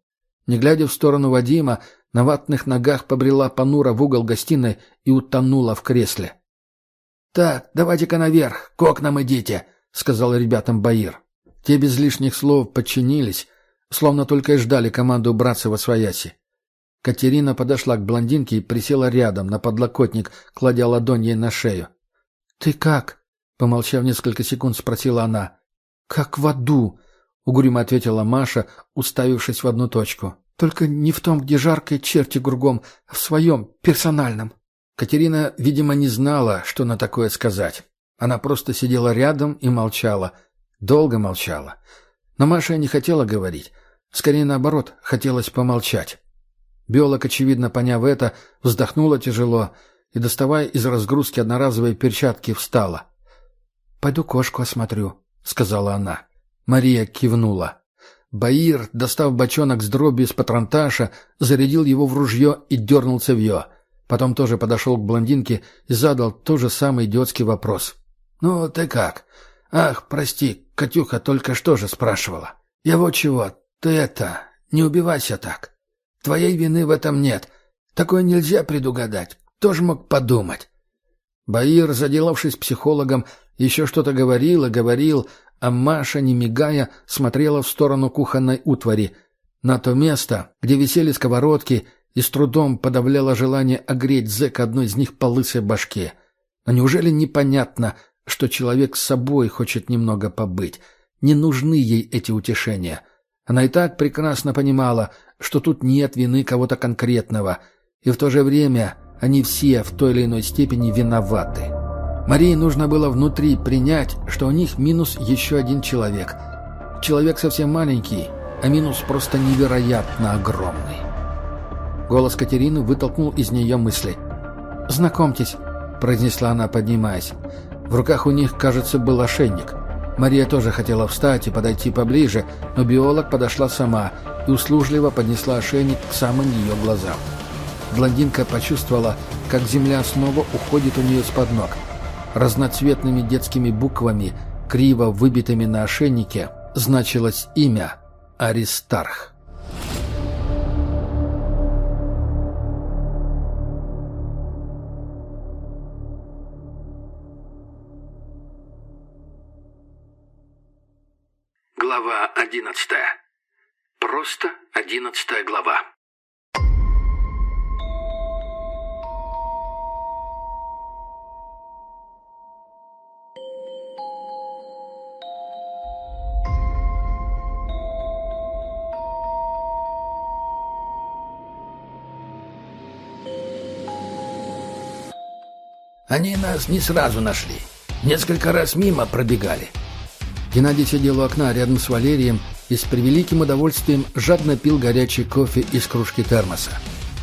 Не глядя в сторону Вадима, на ватных ногах побрела понура в угол гостиной и утонула в кресле. «Так, давайте-ка наверх, к окнам идите», — сказал ребятам Баир. Те без лишних слов подчинились, Словно только и ждали команду убраться во свояси. Катерина подошла к блондинке и присела рядом, на подлокотник, кладя ладонь ей на шею. «Ты как?» — помолчав несколько секунд, спросила она. «Как в аду», — угрюмо ответила Маша, уставившись в одну точку. «Только не в том, где жарко черти кругом, а в своем, персональном». Катерина, видимо, не знала, что на такое сказать. Она просто сидела рядом и молчала. Долго молчала. Но Маша не хотела говорить. Скорее наоборот, хотелось помолчать. Биолог, очевидно поняв это, вздохнула тяжело и, доставая из разгрузки одноразовые перчатки, встала. «Пойду кошку осмотрю», — сказала она. Мария кивнула. Баир, достав бочонок с дробью из патронташа, зарядил его в ружье и дернул цевье. Потом тоже подошел к блондинке и задал тот же самый идиотский вопрос. «Ну, ты как? Ах, прости, Катюха только что же спрашивала. Я вот чего, ты это, не убивайся так. Твоей вины в этом нет. Такое нельзя предугадать. Кто ж мог подумать?» Баир, заделавшись психологом, еще что-то говорил и говорил, а Маша, не мигая, смотрела в сторону кухонной утвари, на то место, где висели сковородки, и с трудом подавляла желание огреть зэк одной из них по лысой башке. Но неужели непонятно, что человек с собой хочет немного побыть? Не нужны ей эти утешения. Она и так прекрасно понимала, что тут нет вины кого-то конкретного, и в то же время они все в той или иной степени виноваты. Марии нужно было внутри принять, что у них минус еще один человек. Человек совсем маленький, а минус просто невероятно огромный. Голос Катерины вытолкнул из нее мысли. «Знакомьтесь», — произнесла она, поднимаясь. В руках у них, кажется, был ошейник. Мария тоже хотела встать и подойти поближе, но биолог подошла сама и услужливо поднесла ошейник к самым ее глазам. Блондинка почувствовала, как земля снова уходит у нее с-под ног — разноцветными детскими буквами, криво выбитыми на ошейнике, значилось имя Аристарх. Глава одиннадцатая. Просто одиннадцатая глава. Они нас не сразу нашли. Несколько раз мимо пробегали. Геннадий сидел у окна рядом с Валерием и с превеликим удовольствием жадно пил горячий кофе из кружки термоса.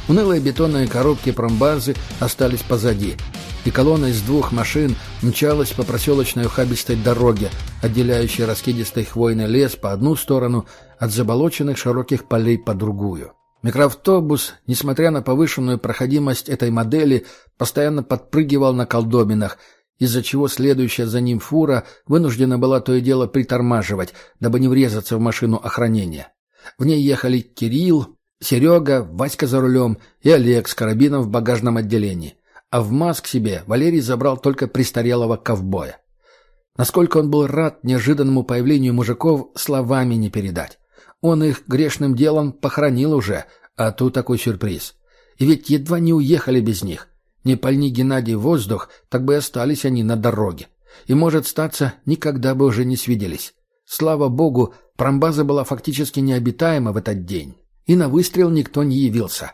Унылые бетонные коробки промбазы остались позади, и колонна из двух машин мчалась по проселочной ухабистой дороге, отделяющей раскидистый хвойный лес по одну сторону от заболоченных широких полей по другую. Микроавтобус, несмотря на повышенную проходимость этой модели, постоянно подпрыгивал на колдобинах, из-за чего следующая за ним фура вынуждена была то и дело притормаживать, дабы не врезаться в машину охранения. В ней ехали Кирилл, Серега, Васька за рулем и Олег с карабином в багажном отделении. А в маск себе Валерий забрал только престарелого ковбоя. Насколько он был рад неожиданному появлению мужиков, словами не передать. Он их грешным делом похоронил уже, а тут такой сюрприз. И ведь едва не уехали без них. Не пальни Геннадий воздух, так бы и остались они на дороге. И, может статься, никогда бы уже не свиделись. Слава богу, промбаза была фактически необитаема в этот день. И на выстрел никто не явился.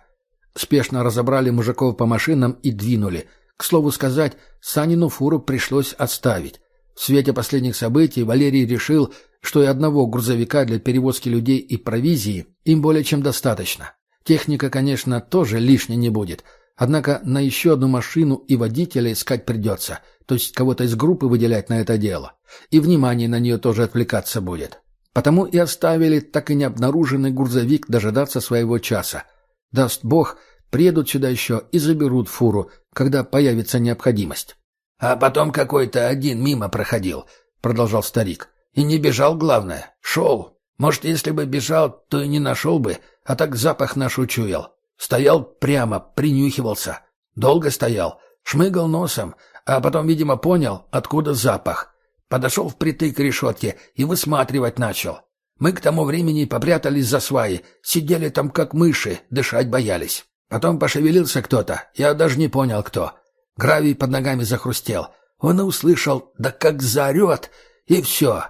Спешно разобрали мужиков по машинам и двинули. К слову сказать, Санину фуру пришлось отставить. Свете последних событий Валерий решил, что и одного грузовика для перевозки людей и провизии им более чем достаточно. Техника, конечно, тоже лишней не будет, однако на еще одну машину и водителя искать придется, то есть кого-то из группы выделять на это дело. И внимание на нее тоже отвлекаться будет. Потому и оставили так и не обнаруженный грузовик дожидаться своего часа. Даст бог, приедут сюда еще и заберут фуру, когда появится необходимость. «А потом какой-то один мимо проходил», — продолжал старик. И не бежал, главное. Шел. Может, если бы бежал, то и не нашел бы, а так запах наш учуял. Стоял прямо, принюхивался. Долго стоял, шмыгал носом, а потом, видимо, понял, откуда запах. Подошел впритык к решетке и высматривать начал. Мы к тому времени попрятались за сваи, сидели там как мыши, дышать боялись. Потом пошевелился кто-то, я даже не понял, кто. Гравий под ногами захрустел. Он и услышал, да как заорет, и все.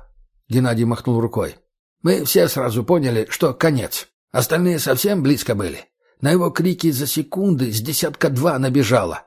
Геннадий махнул рукой. Мы все сразу поняли, что конец. Остальные совсем близко были. На его крики за секунды с десятка два набежало.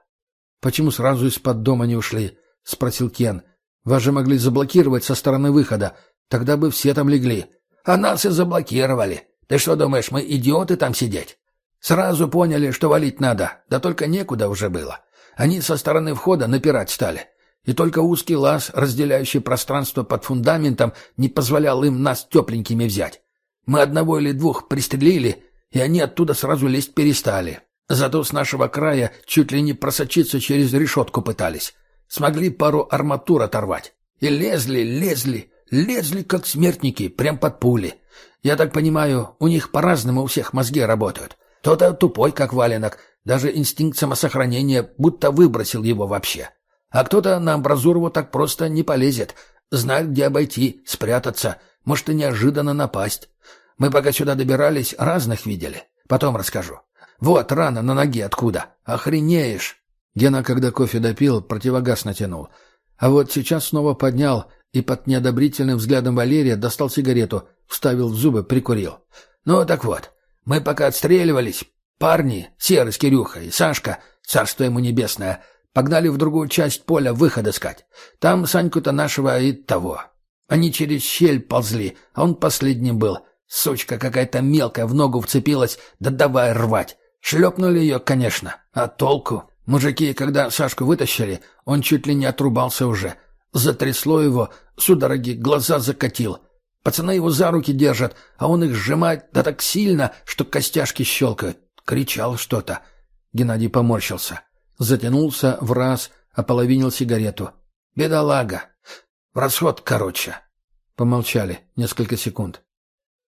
«Почему сразу из-под дома не ушли?» — спросил Кен. «Вас же могли заблокировать со стороны выхода. Тогда бы все там легли». «А нас и заблокировали. Ты что думаешь, мы идиоты там сидеть?» «Сразу поняли, что валить надо, да только некуда уже было. Они со стороны входа напирать стали. И только узкий лаз, разделяющий пространство под фундаментом, не позволял им нас тепленькими взять. Мы одного или двух пристрелили, и они оттуда сразу лезть перестали. Зато с нашего края чуть ли не просочиться через решетку пытались. Смогли пару арматур оторвать. И лезли, лезли, лезли, как смертники, прям под пули. Я так понимаю, у них по-разному у всех мозги работают. Кто-то тупой, как валенок, даже инстинкт самосохранения будто выбросил его вообще. А кто-то на амбразуру так просто не полезет. Знает, где обойти, спрятаться, может и неожиданно напасть. Мы пока сюда добирались, разных видели. Потом расскажу. Вот рана на ноге откуда. Охренеешь. Гена, когда кофе допил, противогаз натянул. А вот сейчас снова поднял и под неодобрительным взглядом Валерия достал сигарету, вставил в зубы, прикурил. «Ну так вот, мы пока отстреливались, парни, Серый с Кирюхой, Сашка, царство ему небесное, погнали в другую часть поля выход искать. Там Саньку-то нашего и того. Они через щель ползли, а он последним был. Сучка какая-то мелкая в ногу вцепилась, да давай рвать. Шлепнули ее, конечно, а толку? Мужики, когда Сашку вытащили, он чуть ли не отрубался уже. Затрясло его, судороги, глаза закатил. Пацаны его за руки держат, а он их сжимает да так сильно, что костяшки щелкают. Кричал что-то. Геннадий поморщился. Затянулся в раз, ополовинил сигарету. «Бедолага! В расход, короче!» Помолчали несколько секунд.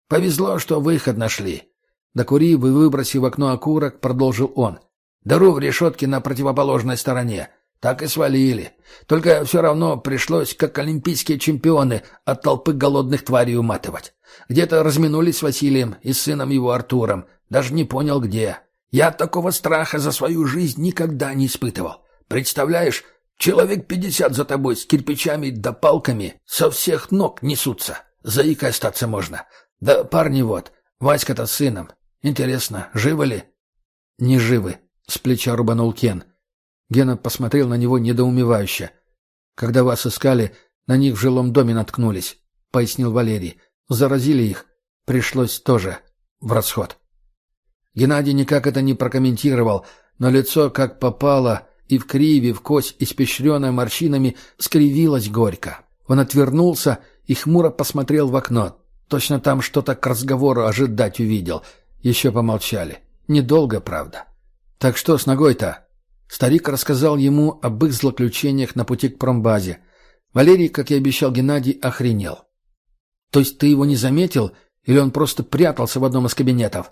«Повезло, что выход нашли». Докурив и выбросив в окно окурок, продолжил он. Дыру в решетке на противоположной стороне. Так и свалили. Только все равно пришлось, как олимпийские чемпионы, от толпы голодных тварей уматывать. Где-то разминулись с Василием и с сыном его Артуром. Даже не понял, где. Я такого страха за свою жизнь никогда не испытывал. Представляешь, человек пятьдесят за тобой с кирпичами да палками со всех ног несутся. Заикой остаться можно. Да парни вот, Васька-то с сыном. Интересно, живы ли? Не живы, с плеча рубанул Кен. Гена посмотрел на него недоумевающе. «Когда вас искали, на них в жилом доме наткнулись», — пояснил Валерий. «Заразили их. Пришлось тоже в расход». Геннадий никак это не прокомментировал, но лицо как попало, и в криве, в кость, испещренное морщинами, скривилось горько. Он отвернулся и хмуро посмотрел в окно. Точно там что-то к разговору ожидать увидел. Еще помолчали. Недолго, правда. «Так что с ногой-то?» Старик рассказал ему об их злоключениях на пути к промбазе. Валерий, как и обещал Геннадий, охренел. «То есть ты его не заметил, или он просто прятался в одном из кабинетов?»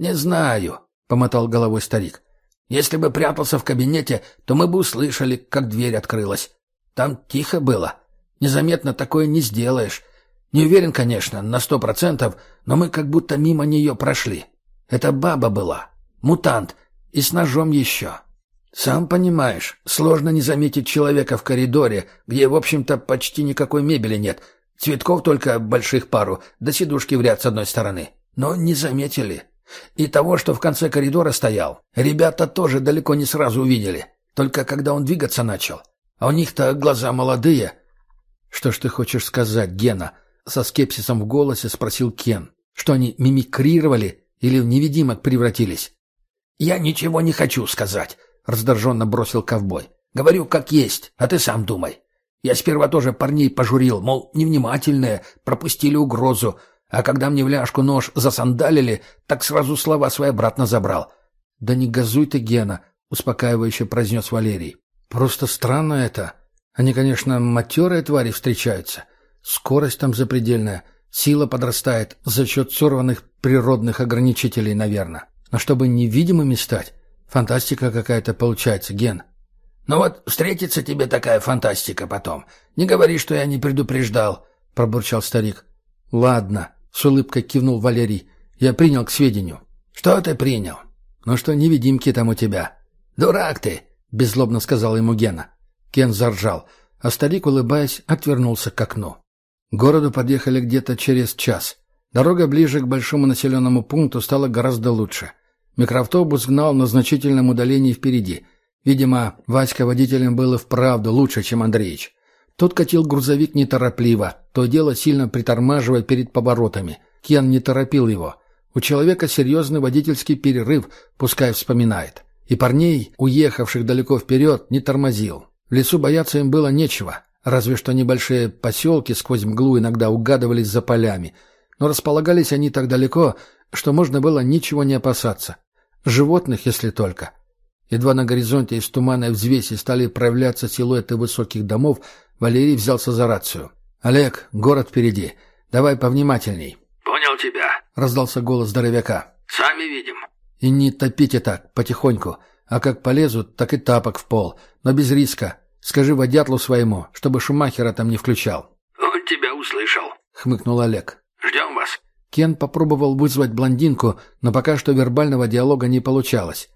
«Не знаю», — помотал головой старик. «Если бы прятался в кабинете, то мы бы услышали, как дверь открылась. Там тихо было. Незаметно такое не сделаешь. Не уверен, конечно, на сто процентов, но мы как будто мимо нее прошли. Это баба была. Мутант. И с ножом еще. Сам понимаешь, сложно не заметить человека в коридоре, где, в общем-то, почти никакой мебели нет. Цветков только больших пару, да сидушки в ряд с одной стороны. Но не заметили. И того, что в конце коридора стоял, ребята тоже далеко не сразу увидели. Только когда он двигаться начал. А у них-то глаза молодые. «Что ж ты хочешь сказать, Гена?» Со скепсисом в голосе спросил Кен. «Что они мимикрировали или в невидимок превратились?» «Я ничего не хочу сказать», — раздраженно бросил ковбой. «Говорю, как есть, а ты сам думай. Я сперва тоже парней пожурил, мол, невнимательные, пропустили угрозу, а когда мне в ляжку нож засандалили, так сразу слова свои обратно забрал». «Да не газуй ты, Гена», — успокаивающе произнес Валерий. «Просто странно это. Они, конечно, матерые твари встречаются. Скорость там запредельная, сила подрастает за счет сорванных природных ограничителей, наверное. Но чтобы невидимыми стать, фантастика какая-то получается, Ген. Ну вот встретится тебе такая фантастика потом. Не говори, что я не предупреждал, пробурчал старик. Ладно, с улыбкой кивнул Валерий. Я принял к сведению. Что ты принял? Ну что невидимки там у тебя. Дурак ты, беззлобно сказал ему Гена. Кен заржал, а старик, улыбаясь, отвернулся к окну. К городу подъехали где-то через час. Дорога ближе к большому населенному пункту стала гораздо лучше. Микроавтобус гнал на значительном удалении впереди. Видимо, Васька водителем был и вправду лучше, чем Андреич. Тот катил грузовик неторопливо, то дело сильно притормаживая перед поворотами. Кен не торопил его. У человека серьезный водительский перерыв, пускай вспоминает. И парней, уехавших далеко вперед, не тормозил. В лесу бояться им было нечего, разве что небольшие поселки сквозь мглу иногда угадывались за полями. Но располагались они так далеко, что можно было ничего не опасаться. Животных, если только. Едва на горизонте из туманной взвеси стали проявляться силуэты высоких домов, Валерий взялся за рацию. «Олег, город впереди. Давай повнимательней». «Понял тебя», — раздался голос здоровяка. «Сами видим». «И не топите так, потихоньку. А как полезут, так и тапок в пол. Но без риска. Скажи водятлу своему, чтобы Шумахера там не включал». «Он тебя услышал», — хмыкнул Олег. «Ждем вас». Кен попробовал вызвать блондинку, но пока что вербального диалога не получалось.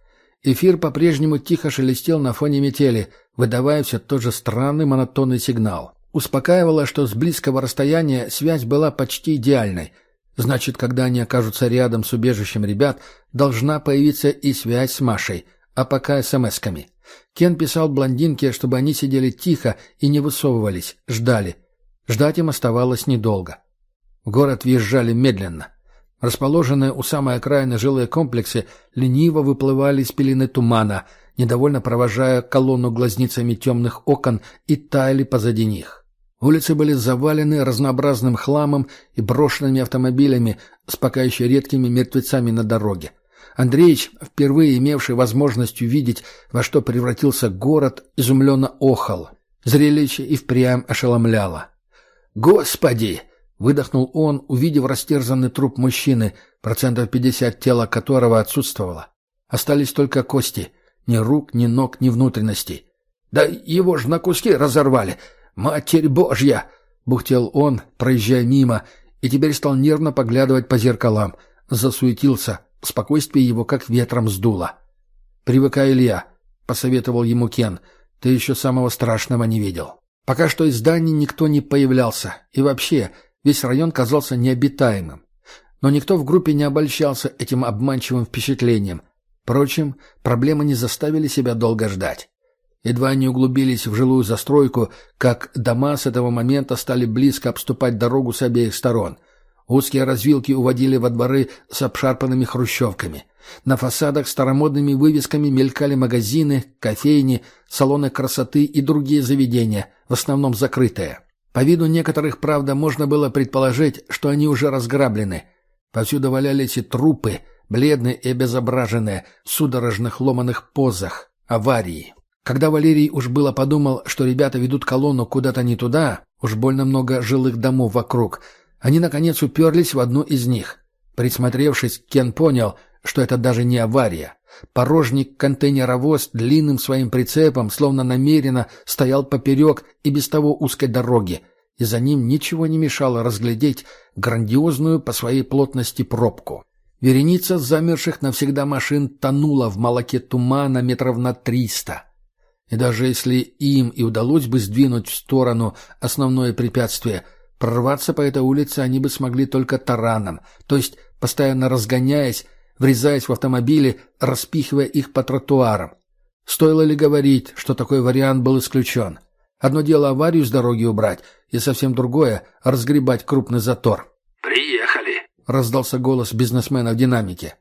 Эфир по-прежнему тихо шелестел на фоне метели, выдавая все тот же странный монотонный сигнал. Успокаивало, что с близкого расстояния связь была почти идеальной. Значит, когда они окажутся рядом с убежищем ребят, должна появиться и связь с Машей, а пока смс-ками. Кен писал блондинке, чтобы они сидели тихо и не высовывались, ждали. Ждать им оставалось недолго. В город въезжали медленно. Расположенные у самой окраины жилые комплексы лениво выплывали из пелены тумана, недовольно провожая колонну глазницами темных окон и таяли позади них. Улицы были завалены разнообразным хламом и брошенными автомобилями с пока еще редкими мертвецами на дороге. Андреич, впервые имевший возможность увидеть, во что превратился город, изумленно охал. Зрелище и впрямь ошеломляло. «Господи!» — выдохнул он, увидев растерзанный труп мужчины, процентов пятьдесят тела которого отсутствовало. Остались только кости. Ни рук, ни ног, ни внутренностей. «Да его ж на куски разорвали! Матерь Божья!» — бухтел он, проезжая мимо, и теперь стал нервно поглядывать по зеркалам. Засуетился, спокойствие его как ветром сдуло. «Привыкай, Илья», — посоветовал ему Кен, — «ты еще самого страшного не видел». Пока что из зданий никто не появлялся, и вообще Весь район казался необитаемым. Но никто в группе не обольщался этим обманчивым впечатлением. Впрочем, проблемы не заставили себя долго ждать. Едва они углубились в жилую застройку, как дома с этого момента стали близко обступать дорогу с обеих сторон. Узкие развилки уводили во дворы с обшарпанными хрущевками. На фасадах старомодными вывесками мелькали магазины, кофейни, салоны красоты и другие заведения, в основном закрытые. По виду некоторых, правда, можно было предположить, что они уже разграблены. Повсюду валялись и трупы, бледные и обезображенные, в судорожных ломаных позах, аварии. Когда Валерий уж было подумал, что ребята ведут колонну куда-то не туда, уж больно много жилых домов вокруг, они, наконец, уперлись в одну из них. Присмотревшись, Кен понял, что это даже не авария. Порожник контейнеровоз длинным своим прицепом, словно намеренно, стоял поперек и без того узкой дороги, и за ним ничего не мешало разглядеть грандиозную по своей плотности пробку. Вереница замерших навсегда машин тонула в молоке тумана метров на триста. И даже если им и удалось бы сдвинуть в сторону основное препятствие, прорваться по этой улице они бы смогли только тараном, то есть постоянно разгоняясь врезаясь в автомобили, распихивая их по тротуарам. Стоило ли говорить, что такой вариант был исключен? Одно дело аварию с дороги убрать, и совсем другое — разгребать крупный затор. «Приехали!» — раздался голос бизнесмена в динамике.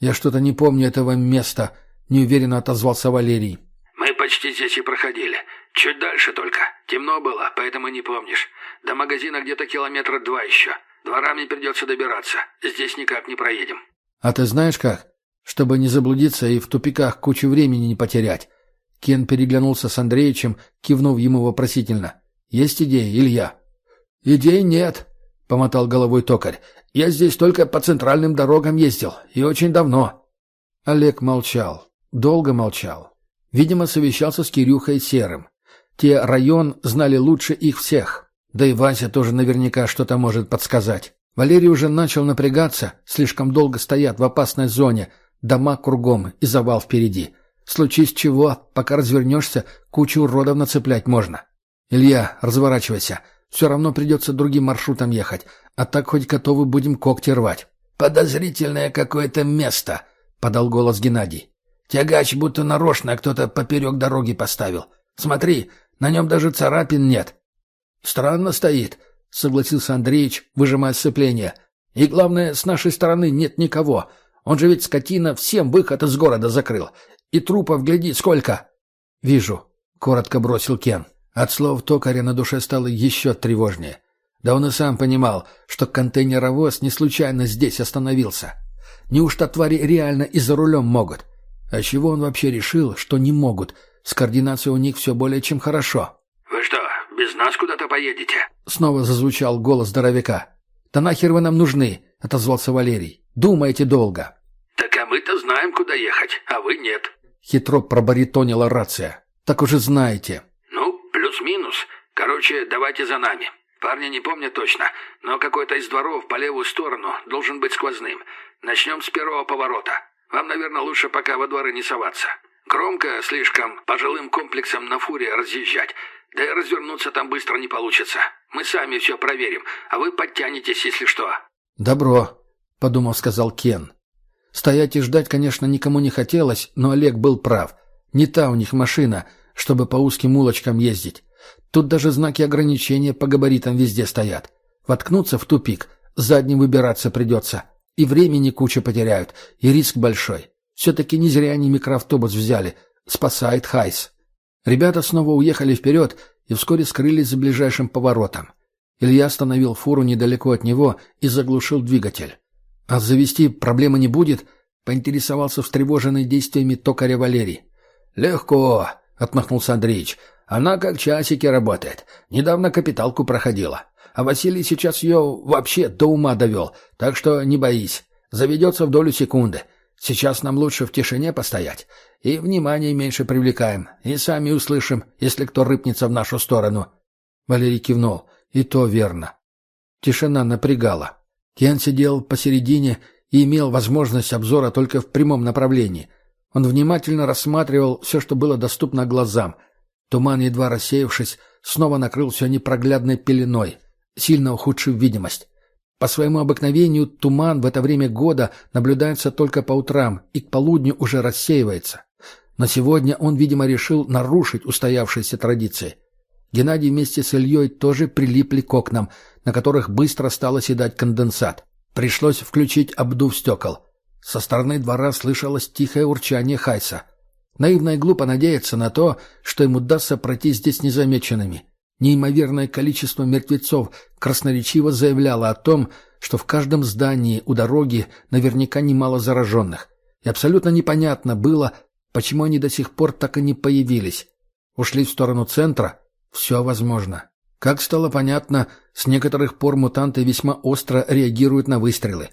«Я что-то не помню этого места», — неуверенно отозвался Валерий. «Мы почти здесь и проходили. Чуть дальше только. Темно было, поэтому не помнишь. До магазина где-то километра два еще. Дворами придется добираться. Здесь никак не проедем». «А ты знаешь как? Чтобы не заблудиться и в тупиках кучу времени не потерять». Кен переглянулся с Андреевичем, кивнув ему вопросительно. «Есть идеи, Илья?» «Идей нет», — помотал головой токарь. «Я здесь только по центральным дорогам ездил, и очень давно». Олег молчал. Долго молчал. Видимо, совещался с Кирюхой Серым. Те район знали лучше их всех. Да и Вася тоже наверняка что-то может подсказать. Валерий уже начал напрягаться, слишком долго стоят в опасной зоне, дома кругом и завал впереди. Случись чего, пока развернешься, кучу уродов нацеплять можно. Илья, разворачивайся. Все равно придется другим маршрутом ехать, а так хоть готовы будем когти рвать. «Подозрительное какое-то место», — подал голос Геннадий. «Тягач будто нарочно кто-то поперек дороги поставил. Смотри, на нем даже царапин нет». «Странно стоит», — согласился Андреич, выжимая сцепление. «И главное, с нашей стороны нет никого. Он же ведь, скотина, всем выход из города закрыл. И трупов, гляди, сколько!» «Вижу», — коротко бросил Кен. От слов токаря на душе стало еще тревожнее. Да он и сам понимал, что контейнеровоз не случайно здесь остановился. Неужто твари реально и за рулем могут? А чего он вообще решил, что не могут? С координацией у них все более чем хорошо. «Вы что, без нас куда-то поедете?» Снова зазвучал голос здоровяка. «Да нахер вы нам нужны?» — отозвался Валерий. «Думаете долго». «Так а мы-то знаем, куда ехать, а вы нет». Хитро пробаритонила рация. «Так уже знаете». «Ну, плюс-минус. Короче, давайте за нами. Парня не помню точно, но какой-то из дворов по левую сторону должен быть сквозным. Начнем с первого поворота. Вам, наверное, лучше пока во дворы не соваться. Громко слишком по жилым комплексам на фуре разъезжать. Да и развернуться там быстро не получится. Мы сами все проверим, а вы подтянетесь, если что». «Добро», — подумав, сказал Кен. Стоять и ждать, конечно, никому не хотелось, но Олег был прав. Не та у них машина, чтобы по узким улочкам ездить. Тут даже знаки ограничения по габаритам везде стоят. Воткнуться в тупик, задним выбираться придется. И времени куча потеряют, и риск большой. Все-таки не зря они микроавтобус взяли. Спасает Хайс. Ребята снова уехали вперед и вскоре скрылись за ближайшим поворотом. Илья остановил фуру недалеко от него и заглушил двигатель. «А завести проблемы не будет?» — поинтересовался встревоженный действиями токаря Валерий. «Легко», — отмахнулся Андреевич. «Она как часики работает. Недавно капиталку проходила. А Василий сейчас ее вообще до ума довел, так что не боись. Заведется в долю секунды. Сейчас нам лучше в тишине постоять. И внимание меньше привлекаем. И сами услышим, если кто рыпнется в нашу сторону». Валерий кивнул. «И то верно». Тишина напрягала. Кен сидел посередине и имел возможность обзора только в прямом направлении. Он внимательно рассматривал все, что было доступно глазам. Туман, едва рассеявшись, снова накрыл все непроглядной пеленой, сильно ухудшив видимость. По своему обыкновению туман в это время года наблюдается только по утрам и к полудню уже рассеивается. Но сегодня он, видимо, решил нарушить устоявшиеся традиции. Геннадий вместе с Ильей тоже прилипли к окнам, на которых быстро стал оседать конденсат. Пришлось включить обдув стекол. Со стороны двора слышалось тихое урчание Хайса. Наивно и глупо надеяться на то, что им удастся пройти здесь незамеченными. Неимоверное количество мертвецов красноречиво заявляло о том, что в каждом здании у дороги наверняка немало зараженных. И абсолютно непонятно было, почему они до сих пор так и не появились. Ушли в сторону центра? Все возможно. Как стало понятно, с некоторых пор мутанты весьма остро реагируют на выстрелы.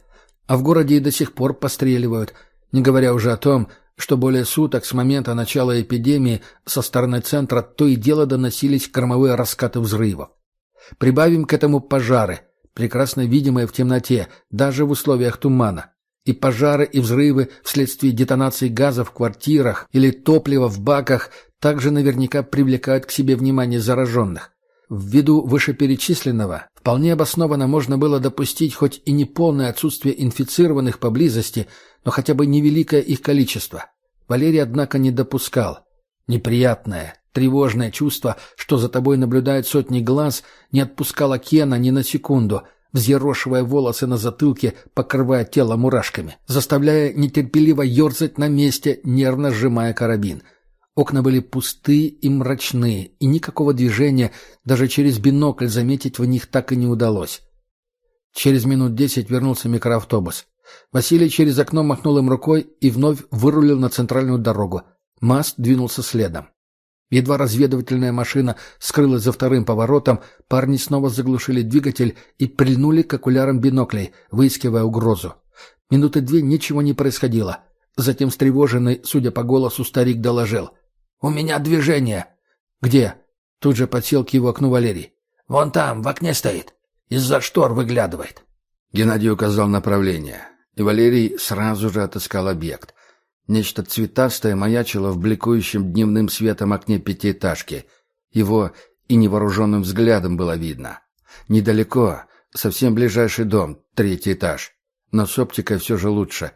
А в городе и до сих пор постреливают, не говоря уже о том, что более суток с момента начала эпидемии со стороны центра то и дело доносились кормовые раскаты взрывов. Прибавим к этому пожары, прекрасно видимые в темноте, даже в условиях тумана. И пожары, и взрывы вследствие детонации газа в квартирах или топлива в баках также наверняка привлекают к себе внимание зараженных. Ввиду вышеперечисленного, вполне обоснованно можно было допустить хоть и не полное отсутствие инфицированных поблизости, но хотя бы невеликое их количество. Валерий, однако, не допускал. Неприятное, тревожное чувство, что за тобой наблюдают сотни глаз, не отпускало Кена ни на секунду, взъерошивая волосы на затылке, покрывая тело мурашками, заставляя нетерпеливо ерзать на месте, нервно сжимая карабин — Окна были пустые и мрачные, и никакого движения даже через бинокль заметить в них так и не удалось. Через минут десять вернулся микроавтобус. Василий через окно махнул им рукой и вновь вырулил на центральную дорогу. Маст двинулся следом. Едва разведывательная машина скрылась за вторым поворотом, парни снова заглушили двигатель и прильнули к окулярам биноклей, выискивая угрозу. Минуты две ничего не происходило. Затем встревоженный, судя по голосу, старик доложил — «У меня движение». «Где?» Тут же подсел к его окну Валерий. «Вон там, в окне стоит. Из-за штор выглядывает». Геннадий указал направление, и Валерий сразу же отыскал объект. Нечто цветастое маячило в бликующем дневным светом окне пятиэтажки. Его и невооруженным взглядом было видно. Недалеко, совсем ближайший дом, третий этаж. Но с оптикой все же лучше.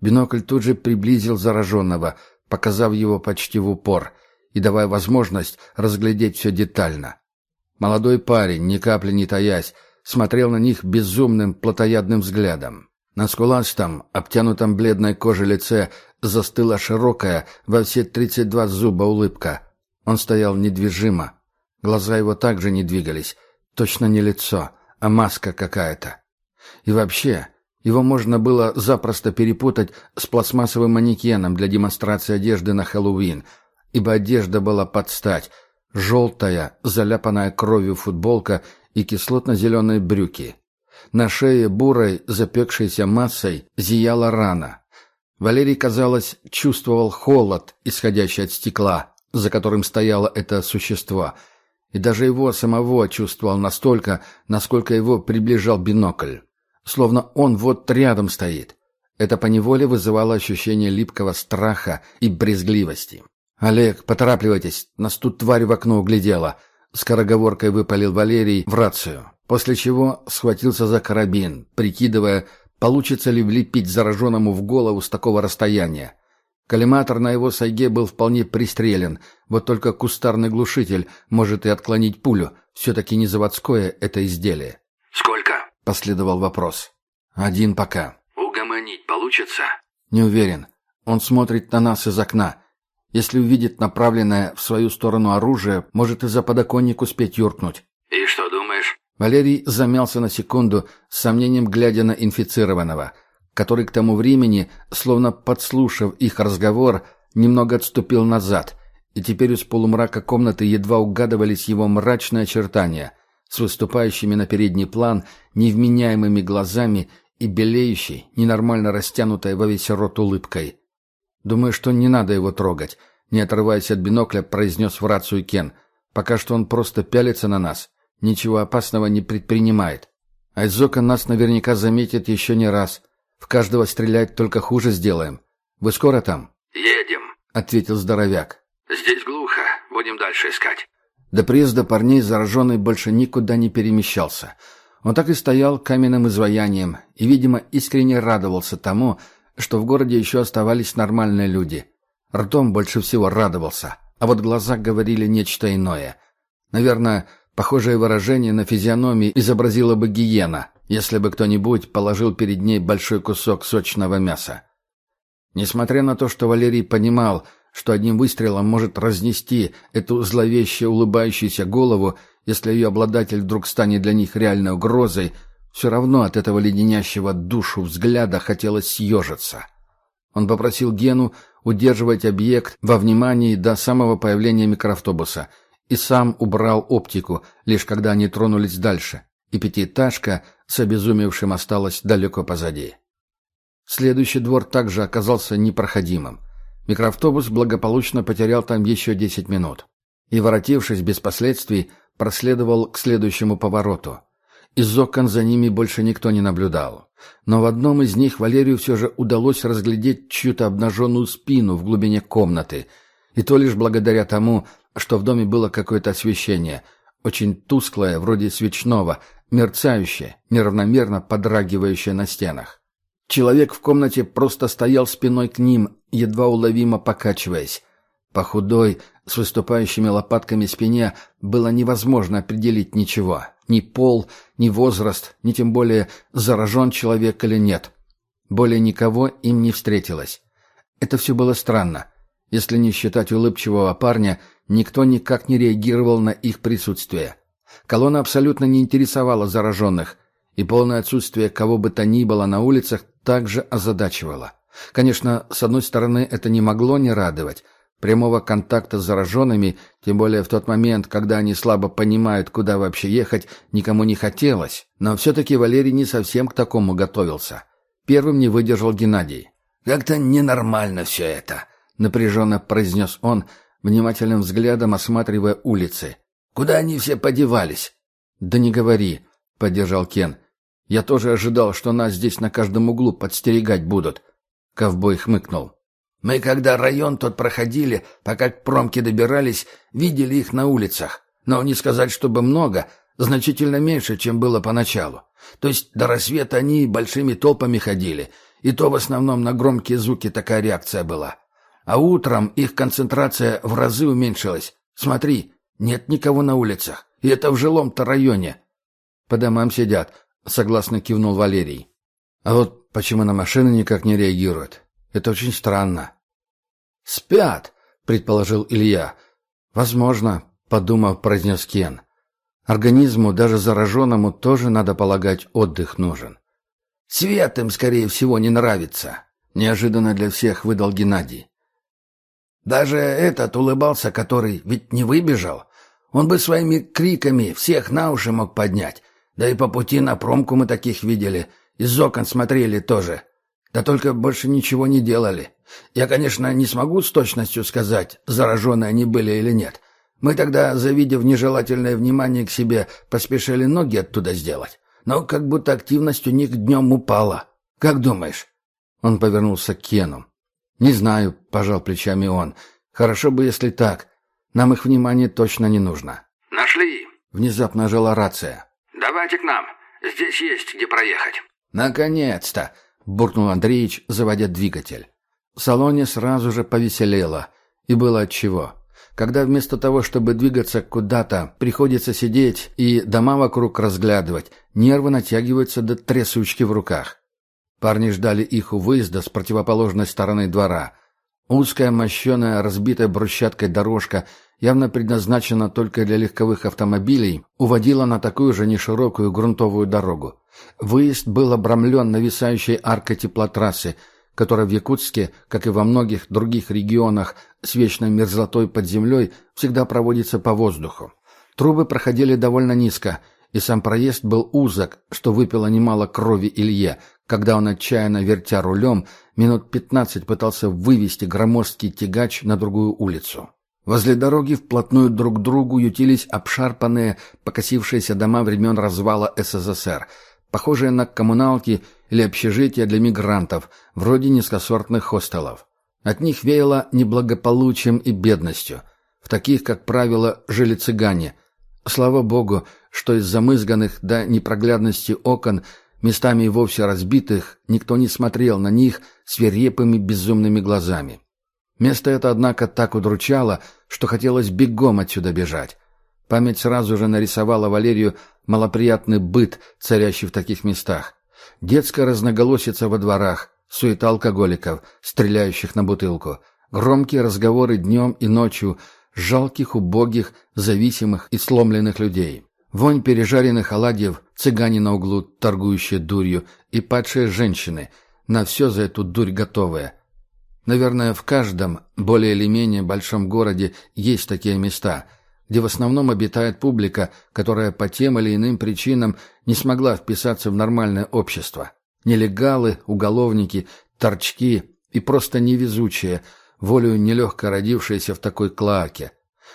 Бинокль тут же приблизил зараженного — показав его почти в упор и давая возможность разглядеть все детально. Молодой парень, ни капли не таясь, смотрел на них безумным плотоядным взглядом. На скуластом, обтянутом бледной кожей лице застыла широкая во все тридцать два зуба улыбка. Он стоял недвижимо. Глаза его также не двигались. Точно не лицо, а маска какая-то. И вообще, его можно было запросто перепутать с пластмассовым манекеном для демонстрации одежды на Хэллоуин, ибо одежда была под стать. Желтая, заляпанная кровью футболка и кислотно-зеленые брюки. На шее бурой, запекшейся массой, зияла рана. Валерий, казалось, чувствовал холод, исходящий от стекла, за которым стояло это существо, и даже его самого чувствовал настолько, насколько его приближал бинокль. Словно он вот рядом стоит. Это поневоле вызывало ощущение липкого страха и брезгливости. «Олег, поторапливайтесь, нас тут тварь в окно углядела», — скороговоркой выпалил Валерий в рацию после чего схватился за карабин, прикидывая, получится ли влепить зараженному в голову с такого расстояния. Коллиматор на его сайге был вполне пристрелен, вот только кустарный глушитель может и отклонить пулю, все-таки не заводское это изделие. «Сколько?» — последовал вопрос. «Один пока». «Угомонить получится?» «Не уверен. Он смотрит на нас из окна. Если увидит направленное в свою сторону оружие, может и за подоконник успеть юркнуть». «И что думаешь?» Валерий замялся на секунду, с сомнением глядя на инфицированного, который к тому времени, словно подслушав их разговор, немного отступил назад, и теперь из полумрака комнаты едва угадывались его мрачные очертания, с выступающими на передний план невменяемыми глазами и белеющей, ненормально растянутой во весь рот улыбкой. «Думаю, что не надо его трогать», — не отрываясь от бинокля, произнес в рацию Кен. «Пока что он просто пялится на нас» ничего опасного не предпринимает. Айзока нас наверняка заметит еще не раз. В каждого стрелять только хуже сделаем. Вы скоро там?» «Едем», — ответил здоровяк. «Здесь глухо. Будем дальше искать». До приезда парней зараженный больше никуда не перемещался. Он так и стоял каменным изваянием и, видимо, искренне радовался тому, что в городе еще оставались нормальные люди. Ртом больше всего радовался, а вот глаза говорили нечто иное. Наверное, Похожее выражение на физиономии изобразила бы гиена, если бы кто-нибудь положил перед ней большой кусок сочного мяса. Несмотря на то, что Валерий понимал, что одним выстрелом может разнести эту зловеще улыбающуюся голову, если ее обладатель вдруг станет для них реальной угрозой, все равно от этого леденящего душу взгляда хотелось съежиться. Он попросил Гену удерживать объект во внимании до самого появления микроавтобуса – и сам убрал оптику, лишь когда они тронулись дальше, и пятиэтажка с обезумевшим осталась далеко позади. Следующий двор также оказался непроходимым. Микроавтобус благополучно потерял там еще десять минут. И, воротившись без последствий, проследовал к следующему повороту. Из окон за ними больше никто не наблюдал. Но в одном из них Валерию все же удалось разглядеть чью-то обнаженную спину в глубине комнаты, и то лишь благодаря тому, что в доме было какое-то освещение, очень тусклое, вроде свечного, мерцающее, неравномерно подрагивающее на стенах. Человек в комнате просто стоял спиной к ним, едва уловимо покачиваясь. По худой, с выступающими лопатками спине было невозможно определить ничего. Ни пол, ни возраст, ни тем более заражен человек или нет. Более никого им не встретилось. Это все было странно. Если не считать улыбчивого парня, никто никак не реагировал на их присутствие. Колонна абсолютно не интересовала зараженных, и полное отсутствие кого бы то ни было на улицах также озадачивало. Конечно, с одной стороны, это не могло не радовать. Прямого контакта с зараженными, тем более в тот момент, когда они слабо понимают, куда вообще ехать, никому не хотелось. Но все-таки Валерий не совсем к такому готовился. Первым не выдержал Геннадий. «Как-то ненормально все это», — напряженно произнес он, внимательным взглядом осматривая улицы. «Куда они все подевались?» «Да не говори», — поддержал Кен. «Я тоже ожидал, что нас здесь на каждом углу подстерегать будут». Ковбой хмыкнул. «Мы, когда район тот проходили, пока к промке добирались, видели их на улицах. Но не сказать, чтобы много, значительно меньше, чем было поначалу. То есть до рассвета они большими толпами ходили, и то в основном на громкие звуки такая реакция была. А утром их концентрация в разы уменьшилась. Смотри, нет никого на улицах. И это в жилом-то районе. По домам сидят, согласно кивнул Валерий. А вот Почему на машины никак не реагируют? Это очень странно. «Спят», — предположил Илья. «Возможно», — подумав, произнес Кен. «Организму, даже зараженному, тоже, надо полагать, отдых нужен». «Свет им, скорее всего, не нравится», — неожиданно для всех выдал Геннадий. «Даже этот улыбался, который ведь не выбежал. Он бы своими криками всех на уши мог поднять. Да и по пути на промку мы таких видели. Из окон смотрели тоже. Да только больше ничего не делали. Я, конечно, не смогу с точностью сказать, зараженные они были или нет. Мы тогда, завидев нежелательное внимание к себе, поспешили ноги оттуда сделать. Но как будто активность у них днем упала. Как думаешь?» Он повернулся к Кену. «Не знаю», — пожал плечами он. «Хорошо бы, если так. Нам их внимание точно не нужно». «Нашли!» — внезапно ожила рация. «Давайте к нам. Здесь есть где проехать». «Наконец-то!» — буркнул Андреич, заводя двигатель. В салоне сразу же повеселело. И было отчего. Когда вместо того, чтобы двигаться куда-то, приходится сидеть и дома вокруг разглядывать, нервы натягиваются до трясучки в руках. Парни ждали их у выезда с противоположной стороны двора. Узкая, мощеная, разбитая брусчаткой дорожка — явно предназначена только для легковых автомобилей, уводила на такую же неширокую грунтовую дорогу. Выезд был обрамлен нависающей аркой теплотрассы, которая в Якутске, как и во многих других регионах с вечной мерзлотой под землей, всегда проводится по воздуху. Трубы проходили довольно низко, и сам проезд был узок, что выпило немало крови Илье, когда он, отчаянно вертя рулем, минут пятнадцать пытался вывести громоздкий тягач на другую улицу. Возле дороги вплотную друг к другу ютились обшарпанные, покосившиеся дома времен развала СССР, похожие на коммуналки или общежития для мигрантов, вроде низкосортных хостелов. От них веяло неблагополучием и бедностью. В таких, как правило, жили цыгане. Слава богу, что из замызганных до непроглядности окон, местами и вовсе разбитых, никто не смотрел на них свирепыми безумными глазами. Место это, однако, так удручало, что хотелось бегом отсюда бежать. Память сразу же нарисовала Валерию малоприятный быт, царящий в таких местах. Детская разноголосица во дворах, суета алкоголиков, стреляющих на бутылку, громкие разговоры днем и ночью, жалких, убогих, зависимых и сломленных людей. Вонь пережаренных оладьев, цыгане на углу, торгующие дурью, и падшие женщины, на все за эту дурь готовые, Наверное, в каждом, более или менее большом городе есть такие места, где в основном обитает публика, которая по тем или иным причинам не смогла вписаться в нормальное общество. Нелегалы, уголовники, торчки и просто невезучие, волею нелегко родившиеся в такой клоаке.